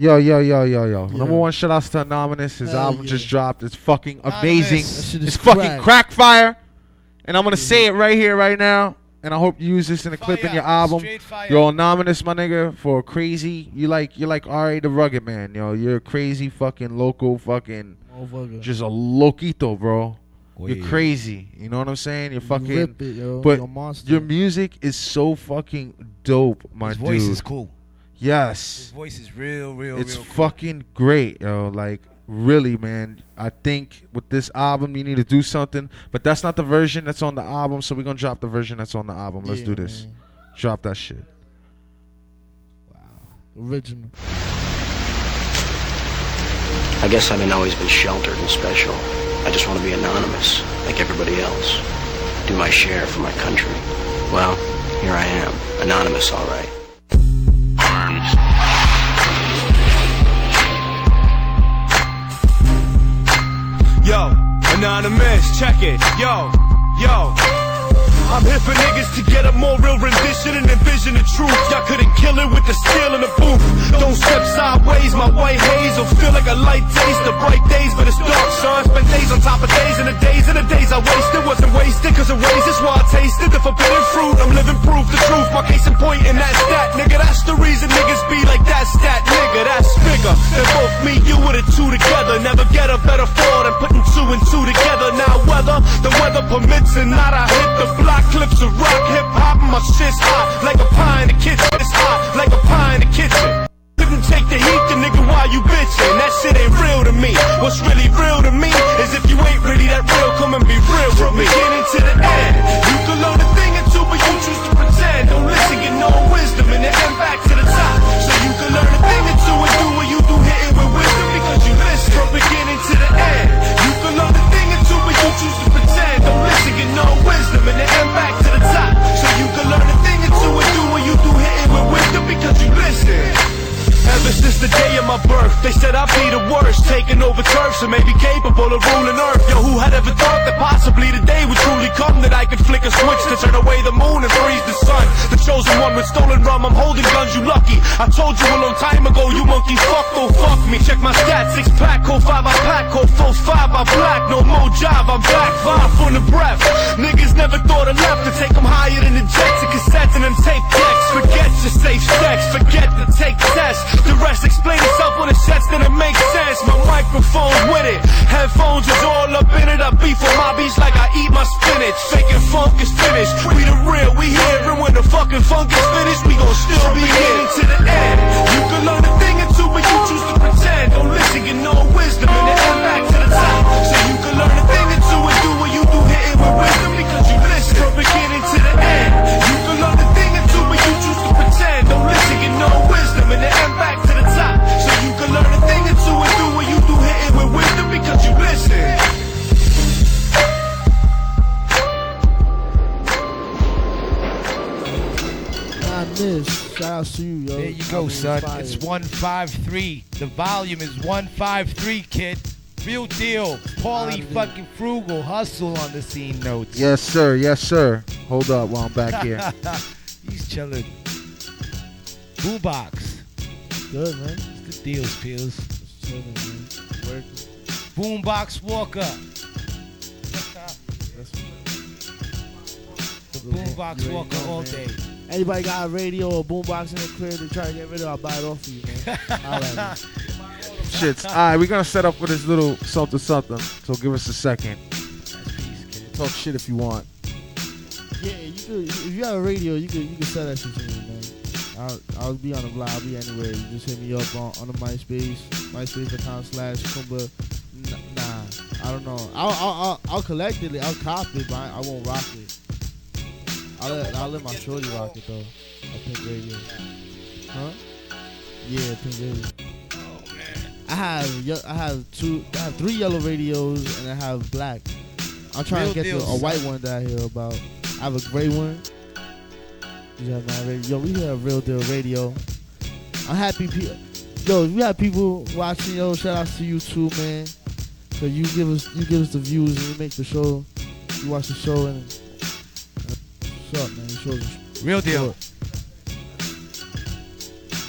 Yo, yo, yo, yo, yo. Number one shout outs to Anonymous. His album just dropped. It's fucking amazing. That shit is It's fucking crack. crack fire. And I'm gonna say it right here, right now. And I hope you use this in a clip in your album. Yo, Anonymous, my nigga, for crazy. You like you're like R.A. the Rugged Man, yo. You're a crazy fucking local fucking Motherfucker. just a loquito, bro. You're crazy. You know what I'm saying? You're fucking rip it, yo. But You're a monster. your music is so fucking dope, my His dude. voice is cool. Yes. His voice is real, real, It's real cool. fucking great, yo. Like really, man. I think with this album you need to do something, but that's not the version that's on the album. So we're gonna drop the version that's on the album. Let's Yeah, do this. Drop that shit. Wow, original. I guess I haven't always been sheltered and special. I just want to be anonymous, like everybody else. Do my share for my country. Well, here I am, anonymous, all right. Yo, anonymous, check it. Yo, yo. I'm here for niggas to get a more real rendition and envision the truth. Y'all couldn't kill it with the steel in the booth. Don't step sideways, my white haze will feel like a light taste of bright days, but it's dark, son. Spent days on top of days and the days and the days I wasted wasn't wasted, cause it ways is why I tasted the forbidden fruit. I'm living proof, the truth, my case in point, and that's that, nigga. That's the reason niggas be like that's that nigga. That's bigger than both me, you, and the two together. Never get a better fall than putting two and two together. Now, whether the weather permits or not, I hit the block. Clips of rock, hip hop, my shit's hot. Like a pie in the kitchen, it's hot. Like a pie in the kitchen. Couldn't take the heat, the nigga, why you bitching? That shit ain't real to me. What's really real to me is if you ain't really that real, come and be real from beginning to the end. You can learn a thing or two, but you choose to pretend. Don't listen, get no wisdom, and then end back to the top. So you can learn a thing or two and do what you do, hitting with wisdom because you listen from beginning to the end. You can learn a thing or two, but you choose to pretend. Don't listen, get no wisdom, and then Ever since the day of my birth, they said I'd be the worst, taking over turf, so maybe capable of ruling earth. Yo, who had ever thought that possibly the day would truly come that I could flick a switch to turn away the moon and freeze the sun? The chosen one with stolen rum, I'm holding guns, you lucky. I told you a long time ago, you monkey fuck, oh fuck me. Check my stats, six pack, code five, I pack, four, five, I black. No more job, I'm back, five from the breath. Niggas never thought left to take them higher than the jets and cassettes and them tape decks. Forget your safe sex, forget to take tests. The rest explain itself on the sets, then it makes sense. My microphone's with it, headphones is all up in it. I beef on my beats like I eat my spinach. Faking funk is finished. We the real, we here, and when the fucking funk is finished, we gon' still be here to the end. You can learn a thing or two, but you choose to pretend. Don't listen, get no wisdom, and then end back to the top. So you can learn a thing or two and do what you do, hitting with wisdom because you listen from beginning Shout out to you, yo. There you go, son. fire. It's 153. The volume is 153, kid. Real deal. Paulie fucking frugal hustle on the scene notes. Yes, sir. Yes, sir. Hold up while I'm back here. He's chilling. Boombox. Good, man. Good deals, Peels. Chilling, man. Working. Boombox Walker. Boombox You already Walker know, all man. day. Anybody got a radio or boombox in the crib to try to get rid of, I'll buy it off for you, man. Holla at. Shit. All right, we're gonna set up with this little something something. So give us a second. Talk shit if you want. Yeah, you could. If you have a radio, you could you could sell that shit to me, man. I'll I'll be on the blog. I'll be anywhere. You just hit me up on, on the MySpace, MySpace.com slash Kumba. N- Nah, I don't know. I'll I'll I'll, I'll collect it. I'll cop it, but I, I won't rock it. I'll let I'll let my shorty rock it though. I pink radio. Huh? Yeah, pink radio. Oh man. I have I have two I have three yellow radios and I have black. I'm trying Real to get deal, a white one that I hear about. I have a gray one. You have my radio. Yo, we have real deal radio. I'm happy. Pe- yo, we have people watching. Yo, shout outs to you too, man. So you give us you give us the views and you make the show. You watch the show and what's up, man? Real deal.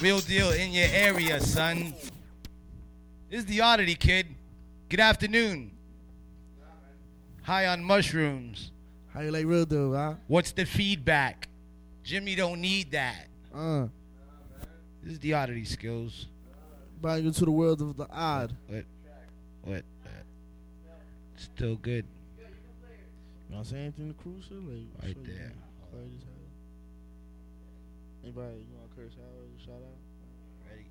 Real deal in your area, son. This is the oddity, kid. Good afternoon. High on mushrooms. How you like real deal, huh? What's the feedback? Jimmy don't need that. Uh, This is the oddity skills. buying into the world of the odd. What? What? Still good. You want to say anything to Cruiser? Like, Right show quiet as. Anybody you want to curse out or shout out? Ready?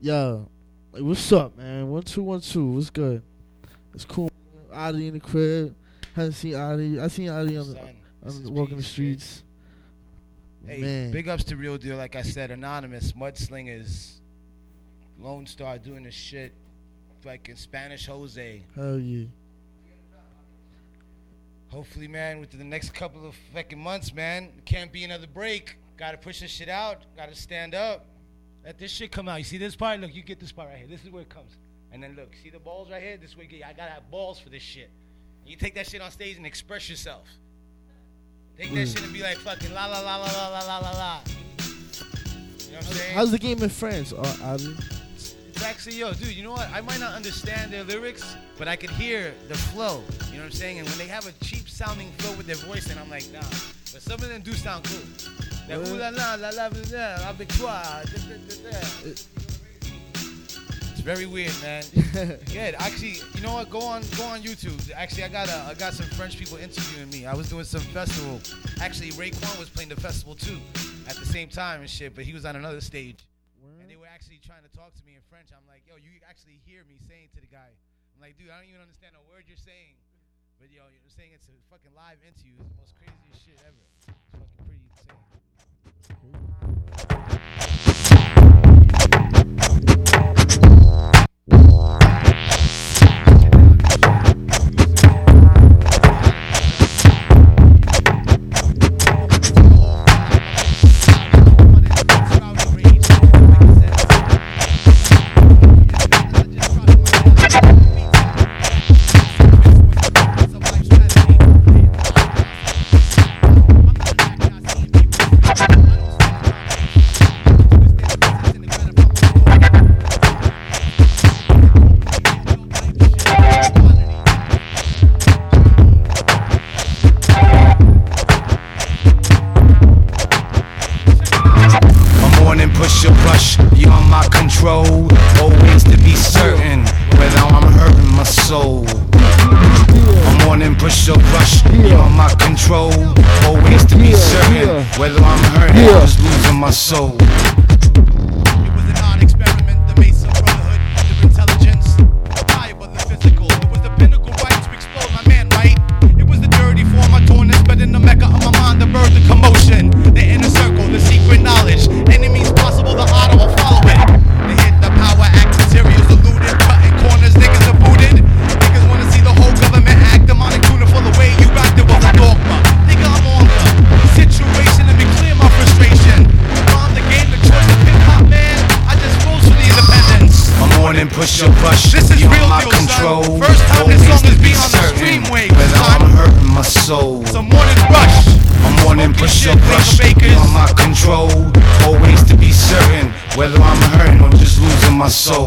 Yo, like, what's up, man? One two one two. What's good? It's cool. Adi in the crib. Haven't seen Adi. I seen Adi on the, on the walking the streets. Hey, Man. big ups to Real Deal. Like I said, Anonymous, Mudslingers, Lone Star doing this shit. Fucking Spanish Jose. Hell yeah. Hopefully, man, within the next couple of fucking months, man, can't be another break. Gotta push this shit out. Gotta stand up. Let this shit come out. You see this part? Look, you get this part right here. This is where it comes. And then look, see the balls right here? This is where. I gotta have balls for this shit. You take that shit on stage and express yourself. Take that Mm. shit and be like fucking la la la la la la la la la. You know what I'm saying? How's the game in France, uh? Actually, yo, dude, you know what? I might not understand their lyrics, but I could hear the flow. You know what I'm saying? And when they have a cheap sounding flow with their voice, and I'm like, nah. But some of them do sound cool. That ooh la la la la la la la victoire. It's very weird, man. yeah, actually, you know what? Go on, go on YouTube. Actually, I got a, I got some French people interviewing me. I was doing some festival. Actually, Raekwon was playing the festival too, at the same time and shit. But he was on another stage, trying to talk to me in French. I'm like, yo, you actually hear me saying to the guy. I'm like, dude, I don't even understand a word you're saying, but yo, you're saying it's a fucking live interview. It's the most craziest shit ever. It's fucking pretty insane. My soul.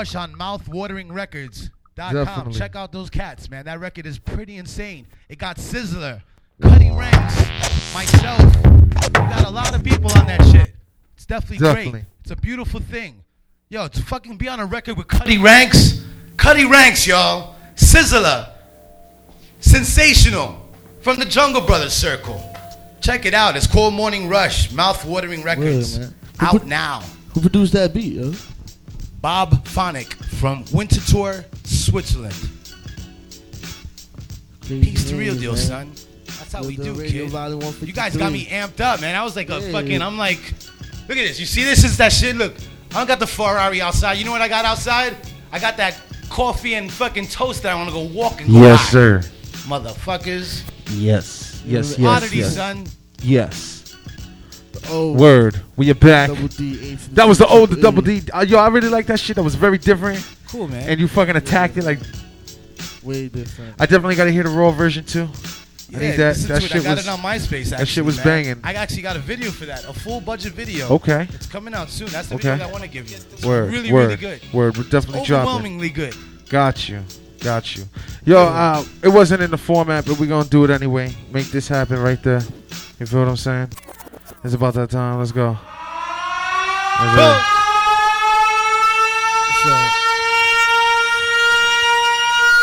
Rush on Mouthwatering Records. Dot com. Definitely. Check out those cats, man. That record is pretty insane. It got Sizzla, Cutty Ranks, myself. We got a lot of people on that shit. It's definitely, Definitely. great. It's a beautiful thing. Yo, to fucking be on a record with Cutty Ranks, Cutty Ranks, y'all. Sizzla, sensational, from the Jungle Brothers circle. Check it out. It's called Morning Rush, Mouthwatering Records. man. Out now. Who produced that beat, yo? Bob Phonic from Winterthur, Switzerland. Peace to real deal, man. son. That's how we do, kid. You guys got me amped up, man. I was like a Yeah. fucking. I'm like, look at this. You see this? Is that shit? Look, I don't got the Ferrari outside. You know what I got outside? I got that coffee and fucking toast that I want to go walk and Yes, cry. sir. Motherfuckers. Yes, yes, yes, Oddity, yes. son. Yes. Oh, Word. We are back. Double D, H and That was the old the double D. Uh, yo, I really like that shit. That was very different. Cool, man. And you fucking attacked it like. Way different. I definitely got to hear the raw version too. I Yeah, think that listen that to it. shit I got was it on MySpace. Actually, that shit was man. banging. I actually got a video for that, a full budget video. Okay. It's coming out soon. That's the Okay. video I want to give you. It's Word, really, word, really good. word. We're definitely dropping. Overwhelmingly good. Got you. Got you. Yo, uh, it wasn't in the format, but we're gonna do it anyway. Make this happen right there. You feel what I'm saying? It's about that time. Let's go. Let's go.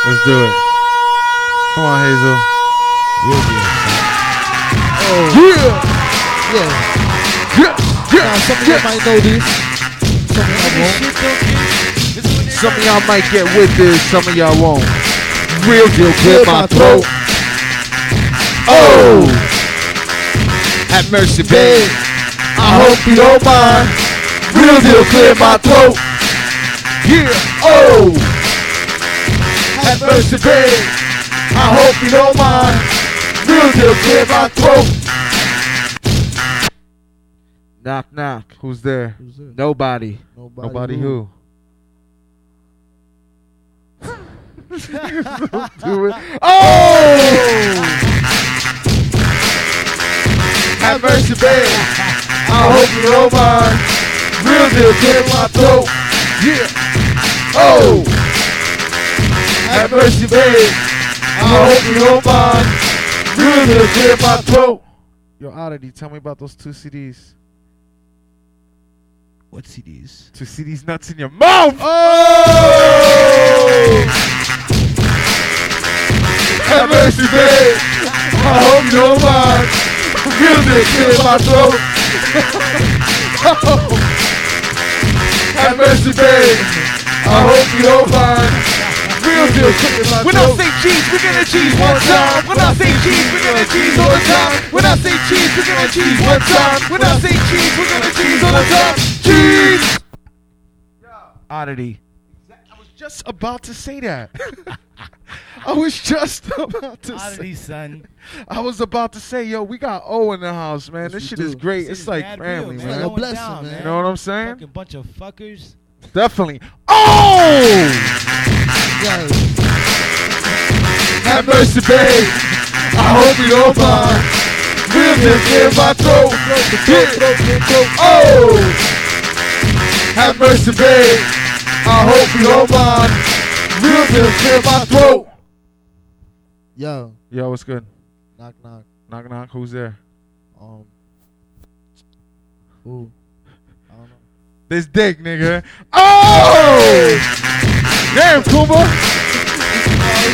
Let's do it. Come on, Hazel. Oh. Yeah. Yeah. Yeah. Yeah. Now, some of y'all might know this. Some of y'all won't. Some of y'all might get with this, some of y'all won't. Real deal, clear my throat. Oh! Have mercy, babe. I hope you don't mind. Real deal, clear my throat. Yeah, oh! Have mercy, babe. I hope you don't mind. Real deal, clear my throat. Knock, knock. Who's there? Nobody. Nobody Nobody who? who? do it. Oh! Have mercy, babe. I hope you don't mind. Real deal, clear my throat. Yeah. Oh! Have mercy, babe. I hope you don't mind. Real deal, clear my throat. Yo, Oddity, tell me about those two CDs. What CDs? Two CDs nuts in your mouth. Oh! Have mercy, babe. I hope you don't mind. Deal, clear my throat. Have mercy, babe. I hope you don't mind. Real deal, my When I say cheese, we're gonna cheese one time. When I say cheese, we're gonna cheese all the time. When I say cheese, we're gonna cheese one time. When I say cheese, we're gonna cheese all the time. Cheese. Oddity. I was just about to say that. I was just about to Oddity, say. son. I was about to say, yo, we got O in the house, man. this we shit is great. This it's is like family, real, man. Going blessing, down, man. You know what I'm saying? Fucking bunch of fuckers. Definitely. Oh! Yeah. Have mercy, babe. I hope you don't mind. Real deal clear my throat. Yeah. Oh! Have mercy, babe. I hope you don't mind. Real deal clear my throat. Yo, Yo, what's good? knock knock. Knock knock. Who's there? Um. Ooh. I don't know. This dick, nigga. Oh! Damn, Kumba.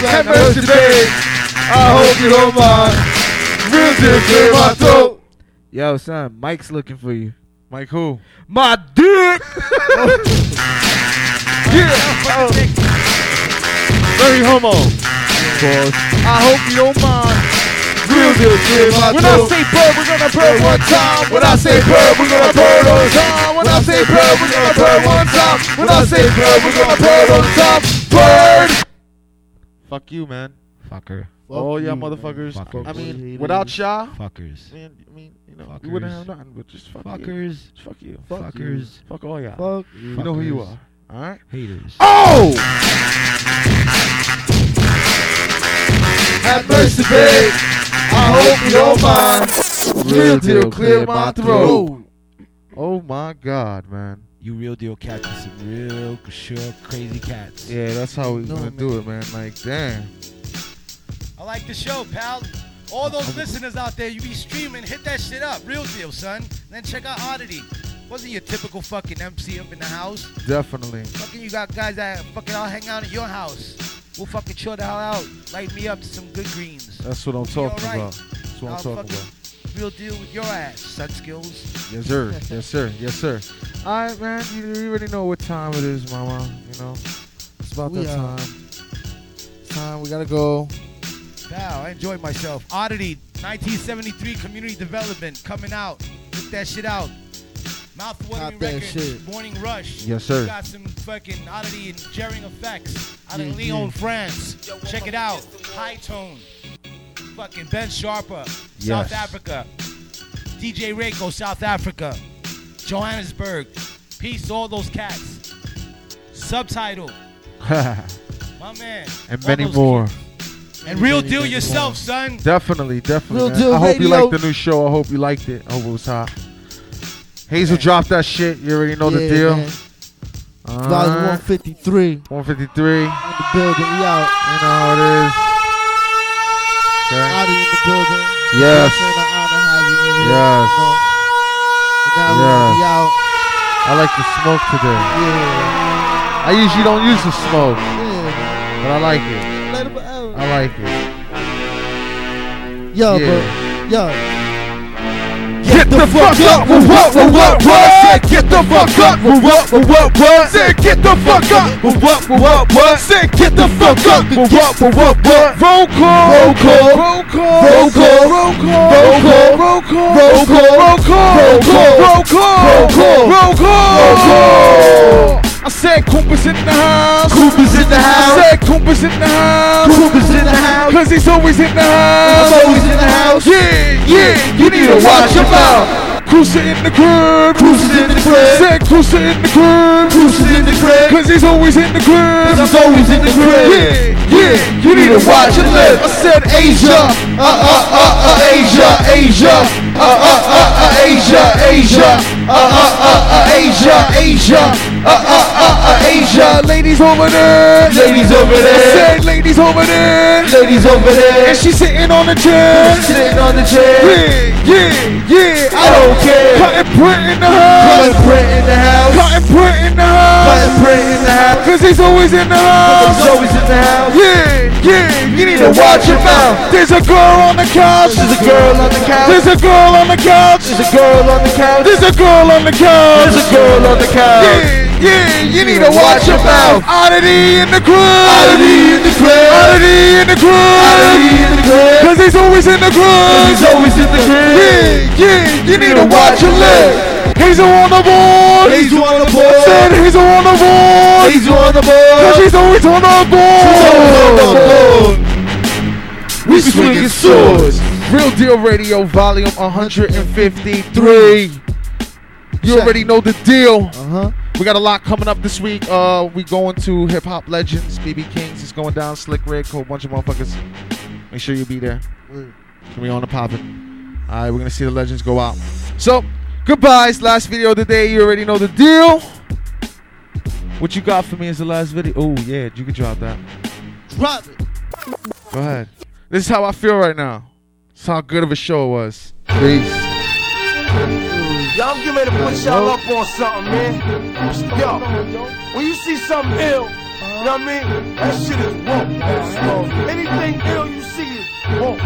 Have mercy, babe. I hope you don't mind. Real deal clear my throat. Yo, son, Mike's looking for you. Mike, who? My dick. Yeah. Very homo. I hope you don't mind. Real deal, clear When I say bird, we're gonna bird one time. When I say bird, we're gonna bird on time. When I say bird, we're gonna bird one time. When I say bird, we're gonna bird on time. Bird. Fuck you, man. Fucker. All y'all you, motherfuckers. Fuckers. I mean, without y'all, Fuckers. man, I mean, you know, we wouldn't have nothing. But just fuck you. Fuckers. Just fuck you. Fuck you. Fuckers. Fuck all y'all. Fuck you. You know who you are. All right. Haters. Oh! have mercy, babe. I hope you don't mind. Real deal, clear my throat. Oh my God, man. You real deal catching some real sure crazy cats. Yeah, that's how we No, gonna man. do it, man. Like, damn. I like the show, pal. All those listeners out there, you be streaming, hit that shit up. Real deal, son. Then check out Oddity. Wasn't your typical fucking MC up in the house. Definitely. Fucking you got guys that fucking I'll hang out at your house. We'll fucking chill the hell out. Light me up to some good greens. That's what I'm talking alright. about. That's what I'm I'll talking about. Real deal with your ass, Sun Skills. Yes, sir. yes, sir. Yes, sir. All right, man. You, you already know what time it is, mama. You know, it's about We, that uh, time. Time we gotta go. Wow, I enjoyed myself. Oddity, 1973 Community Development coming out. Get that shit out. Mouth-watering Got that record. shit. Morning Rush. Yes, sir. We got some fucking Oddity and Jarring Effects out Yeah, of mm-hmm. Lyon, yeah. France. Check it out. High Tone. Fucking Ben Sharpa, Yes. South Africa. DJ Reiko, South Africa. Johannesburg. Peace to all those cats. Subtitle. My man. and many those more. And real deal yourself, son. Definitely, definitely. Real man. Deal I hope you liked the new show. I hope you liked it. I hope it was hot. Hazel dropped that shit. You already know the deal. man. All Volume right. 153. 153. In the building. We out. You know how it is. Okay. Oddity in the building. Yes. It's an honor to have you in here, Yes. you know. And now Yes. we out. I like the smoke today. Yeah. I usually don't use the smoke, Yeah. but I like it. I like it. Yo, Yeah. bro. Yo. Get the fuck up, what, what, what, what, what? Say, get the fuck up, what, what, what, what, what? Say, get the fuck up, what, what, what, what, what? Say, get the fuck up, what, what, what, what, what? Roll call, roll call, roll call, roll call, roll call, roll call, roll call, roll call, roll call, roll call, roll call. I said Cooper's in the house. Cooper's in the house. I said Cooper's in the house. Cooper's in the house. Cause he's always in the house. He's always in the house. Yeah, yeah. You need to watch your mouth. Cruiser in the crib. Cruiser in the crib. Said Cruiser in the crib. Cruiser in the crib. Cause he's always in the crib. He's always in the crib. Yeah, yeah. You need to watch your lips. I said Asia, uh uh uh uh Asia, Asia, uh uh uh uh Asia, Asia, uh uh uh uh Asia, Asia, uh uh uh uh Asia. Ladies over there. Ladies over I there. said ladies over there. Ladies over there. And she's sitting on the chair. Sitting on the chair. Yeah, yeah, yeah. I don't care. Cutting print in the house. Cutting print in the house. Cutting print in the house. Cutting print in the house. Cause he's always in the house. He's always in the house. Yeah, yeah. You need to watch your mouth. There's a girl on the couch. There's a girl on the couch. There's a girl on the couch. There's a girl on the couch. There's a girl on the couch. There's a girl on the couch. Yeah, yeah. You need to watch your mouth. Oddity in the crib. Oddity in the crib. Oddity in the crib. Oddity in the crib. Cause he's always in the crib. He's always in the crib. Yeah, yeah. You need to watch your lip. Hazel on the board. Hazel on the board. Said Hazel on the board. Hazel on the board. Cause she's always on the board. We swinging swords. Real Deal Radio, volume 153. You already know the deal. Uh-huh. We got a lot coming up this week. Uh, we going to Hip Hop Legends. BB Kings is going down. Slick Rick, whole bunch of motherfuckers. Make sure you be there. We on the poppin'. All right, we're gonna see the legends go out. So, goodbyes. Last video of the day. You already know the deal. What you got for me is the last video. Oh yeah, you can drop that. Drop it. Go ahead. This is how I feel right now. This is how good of a show it was. Peace. I'm getting ready to put y'all up on something, man. Yo, when you see something ill, you know what I mean? That shit is woke. Anything ill you see is woke.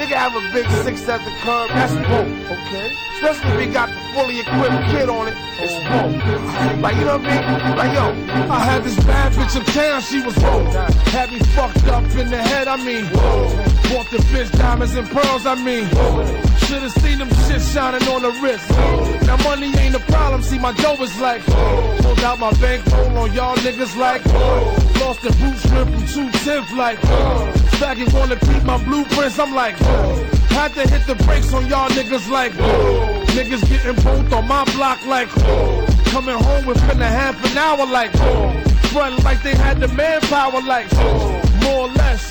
Nigga have a big six at the curb, that's woke. Okay. Especially if he got the fully equipped kid on it, it's woke. Like, you know what I mean? Like, yo, I had this bad bitch uptown, she was woke. Had me fucked up in the head, I mean. Bought the bitch diamonds and pearls, I mean. Should've seen them shit shining on the wrist. Now money ain't a problem, see my dough is like. Pulled out my bankroll on y'all niggas like. Lost the boot shrimp from two tenth like. Faggot wanna keep my blueprints, I'm like. Had to hit the brakes on y'all niggas like. Niggas getting both on my block like. Coming home within a half an hour like. Running like they had the manpower like. More or less.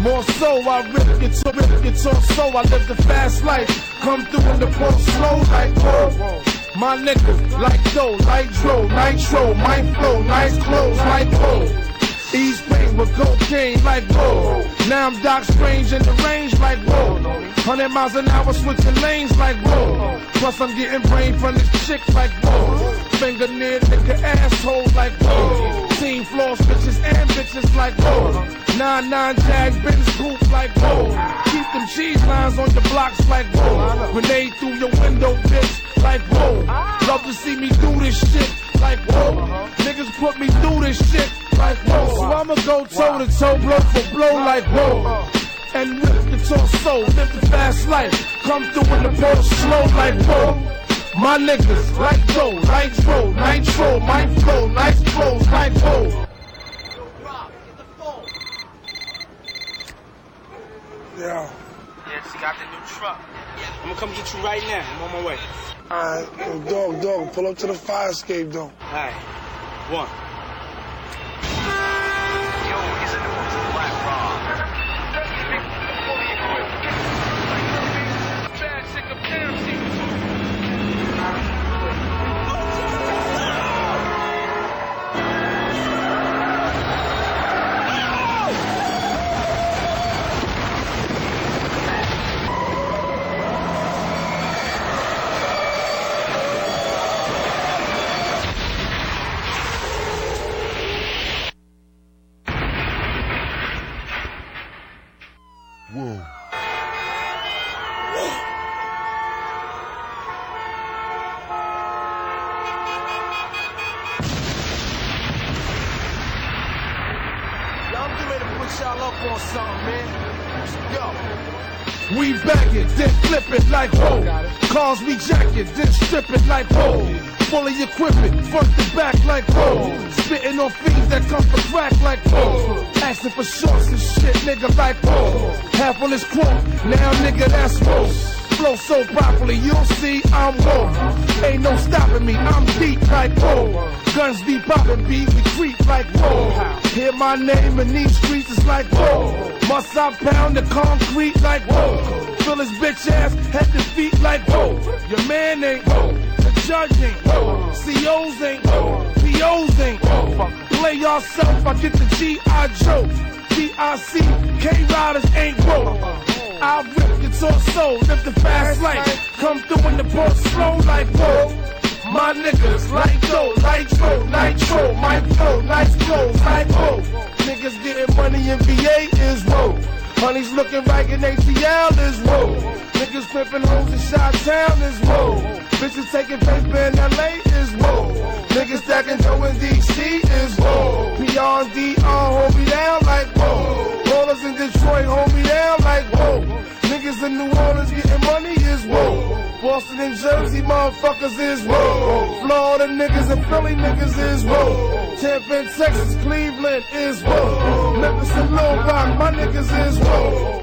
More so, I rip guitar, rip guitar, so I live the fast life. Come through in the Porsche slow like whoa. My niggas like dough, nitro, nitro, my flow, nice clothes like whoa. East Spain with cocaine like whoa. Now I'm Doc Strange in the range like whoa. Hundred miles an hour switching lanes like whoa. Plus I'm getting brain from this chick like whoa. Finger near nigga asshole like whoa. Team floors bitches and bitches like whoa. Nine nine jags Benz coupe like whoa. Keep them cheese lines on your blocks like whoa. Grenade through your window bitch like whoa. Love to see me do this shit like whoa. Niggas put me through this shit like whoa. So I'ma go toe to toe, blow for blow like whoa. And rip the torso, live the fast life. Come through in the Porsche slow like whoa. My niggas like dough, nitro, nitro, my flow, nice clothes like whoa. Yeah. Yeah, she got the new truck. I'm gonna come get you right now. I'm on my way. Alright, yo, dog, dog, pull up to the fire escape, though. Alright. One. Whoa. Like whoa. Fully equipment, front to back like whoa. Spitting on fiends that come for crack like whoa. Asking for shorts and shit, nigga like whoa. Half on this quote, now nigga that's whoa. Flow so properly, you'll see I'm whoa. Ain't no stopping me, I'm deep like whoa. Guns be popping, beat we creep like whoa. Hear my name in these streets, it's like whoa. Must I pound the concrete like whoa? Fill his bitch ass head to feet like whoa. Your man ain't whoa. Whoa. COs ain't. POs ain't. Play yourself, I get the G.I. Joe. T.I.C. K-Riders ain't whoa. I rip guitar soul, live the fast life. Come through in the Porsche slow like whoa. My niggas like dough, nitro, nitro, my flow, nice clothes, like whoa. Niggas getting money in VA is whoa. Honey's looking right in ATL is whoa. Niggas pimping hoes in Shot Town is whoa. Bitches taking paper in LA is whoa. Niggas stacking dough in DC is. PR and DR hold me down like whoa. Rollers in Detroit hold me down like whoa. Niggas in New Orleans getting money is whoa. Boston and Jersey motherfuckers is whoa. Florida niggas and Philly niggas is whoa. Tampa and Texas, Cleveland is whoa. Memphis and Little Rock, my niggas is whoa.